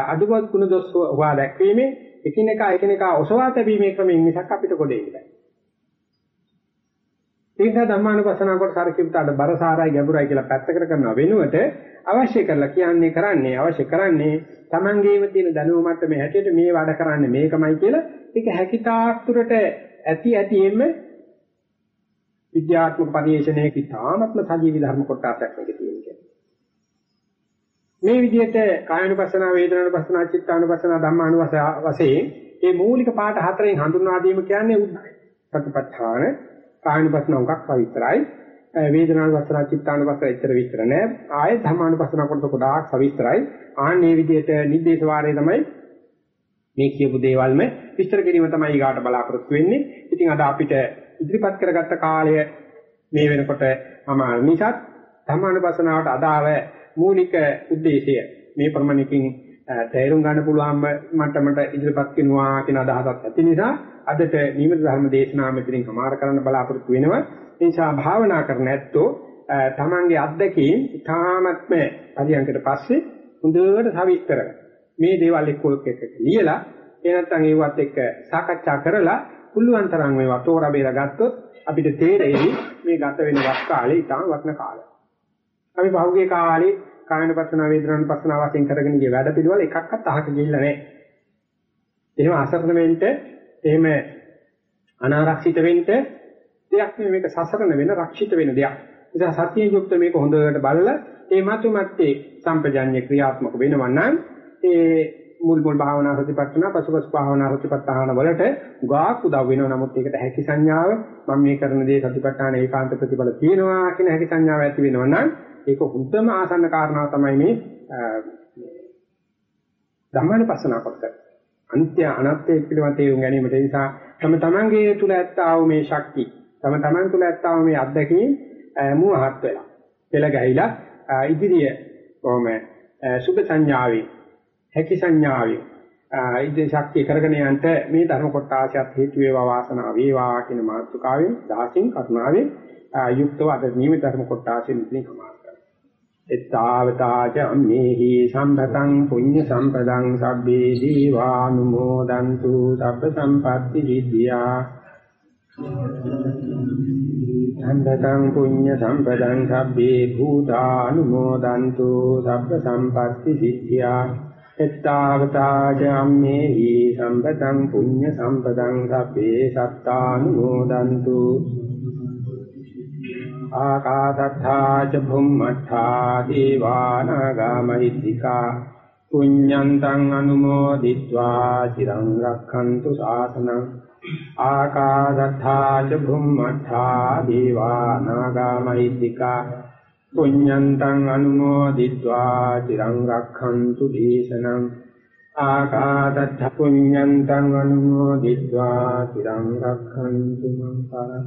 අදුබත් ගුණ දොස් හොවා දැක්වීමේ එකිනෙකා එකිනෙකා ඔසවා තැබීමේ ක්‍රමයෙන් මිසක් අපිට කොටේ ඉන්නේ. ඒක ධම්මානුපස්සනා කොට සාරකිතාට බරසාරයි ගැඹුරයි කියලා පැත්තකට කරනවා වෙනුවට අවශ්‍ය කරලා කියන්නේ කරන්නේ අවශ්‍ය කරන්නේ Tamangeම තියෙන දැනුම මට්ටමේ හැටියට මේ වැඩ කරන්නේ මේකමයි කියලා ඒක හැකිතාක් තුරට ඇති ඇතිෙම විද්‍යාත්මක පරිශ්‍රණයේ කිතාමත්ම සජීවී ධර්ම කොටසක් මේක තියෙනවා. මේ විදිහට කායනුපස්සනා වේදනානුපස්සනා චිත්තානුපස්සනා ධම්මානුපස්සනා වශයෙන් මේ මූලික පාඩ හතරෙන් හඳුන්වා දීම කියන්නේ උද්දයි. සතිපට්ඨාන කායනුපස්සන උගක් පවිත්‍රායි. වේදනානුපස්සන චිත්තානුපස්සන ඇතර විස්තර නෑ. ආයෙ ධර්මානුපස්සන කොට ගොඩාක් සවිස්තරයි. ආන් මේ විදිහට නිදේශ වාරයේ තමයි මේ කියපු දේවල්ම විස්තර කිරීම තමයි ඊගාට බලාපොරොත්තු වෙන්නේ. ඉතින් අද අපිට ඉදිරිපත් කරගත්ත කාලය මේ වෙනකොට අමාරු නිසා ධර්මානුපස්සනාවට අදාළ මූලික ಉದ್ದೇಶය මේ ප්‍රමණයකින් තේරුම් ගන්න පුළුවන් මට්ටමට ඉදිරිපත් කරනවා කියන අදහසක් ඇති නිසා අදට නියමිත ධර්ම දේශනාව මෙතනින් සමාර කරන්න බලාපොරොත්තු වෙනවා ඒ නිසා භාවනා කරන ඇත්තෝ තමන්ගේ අත්දැකීම් ඉතාමත්ම පරියන්කට පස්සේ හොඳට සවිස්තර මේ දේවල් එක්ක එක්ක ලියලා ඒ නැත්නම් ඒවත් එක්ක සාකච්ඡා කරලා පුළුවන් තරම් මේවා තෝරා බේරා ගත්තොත් අපිට තේරෙයි මේ ගත වෙන වස් කාලේ ඉතාම වටින කාලයක්. අපි පහුගිය කාලේ කායනපස්සන වේදනානුපස්සන වශයෙන් කරගෙන ගිය වැඩ පිළිවෙල එකක්වත් අහක ගිහිල්ලා නැහැ. එහෙම අසරණ වෙන්න එහෙම අනාරක්ෂිත වෙන්න දෙයක් නෙවෙයි මේක සසරණ වෙන රක්ෂිත වෙන දෙයක්. නිසා සතිය යුක්ත මේක හොඳට බලලා ඒ මතු මැත්තේ සම්පජාඤ්ඤ ක්‍රියාත්මක වෙනවා නම් ඒ මුල් මුල් භාවනා සතිපට්ඨාන පසුපසු භාවනා සතිපට්ඨාන වලට ගාක් උදව් වෙනවා නමුත් ඒකට හැකි සංඥාව මම මේ කරන දේ සතිපට්ඨාන ඒකාන්ත ප්‍රතිඵල තියෙනවා කියන හැකි සංඥාව ඇති වෙනවා නම් ඒක හුදම ආසන්න කාරණාව තමයි මේ ධම්මානුපස්සනා කොට. අන්ත්‍ය අනත්‍ය පිළිබඳ තේරුම් ගැනීමට නිසා තම තමන්ගේ තුල ඇත්තා වූ මේ ශක්තිය තම තමන් තුල ඇත්තා වූ මේ අත්දැකීම් මුවහත් වෙලා. පෙළ ගැහිලා ඉදිරිය කොහොම සුභ සංඥාවේ හැකි සංඥාවෙන් ඉදින් ශක්තිය කරගෙන යන්න මේ ධර්ම කොටාසියත් හේතු වේවා වාසනාව වේවා කියන මාතෘකාවෙන් දහසින් කරුණාවෙන් යුක්තව අද නියමිත ධර්ම කොටාසියෙන් ඉතින් සමාන එත්තාවතාච අම්මේහි සම්පතං පුඤ්ඤ සම්පදං සබ්බේ දීවානුමෝදන්තු සබ්බ සම්පatti විද්‍යා. සම්පතං පුඤ්ඤ සම්පදං සබ්බේ භූතානුමෝදන්තු සබ්බ සම්පatti විද්‍යා. එත්තාවතාජ අම්මේහි සම්පතං පුඤ්ඤ සම්පදං සබ්බේ සත්තානුමෝදන්තු. ආකාශත්තා ච භුම්මත්තා දීවානාගාමහිද්దికා පුඤ්ඤන්තං අනුමෝදිत्वा চিරං රක්ඛන්තු ශාසනං ආකාශත්තා ච භුම්මත්තා දීවානාගාමහිද්దికා පුඤ්ඤන්තං අනුමෝදිत्वा চিරං රක්ඛන්තු දේශනං ආකාශත්තා පුඤ්ඤන්තං අනුමෝදිत्वा চিරං රක්ඛන්තු මං පරං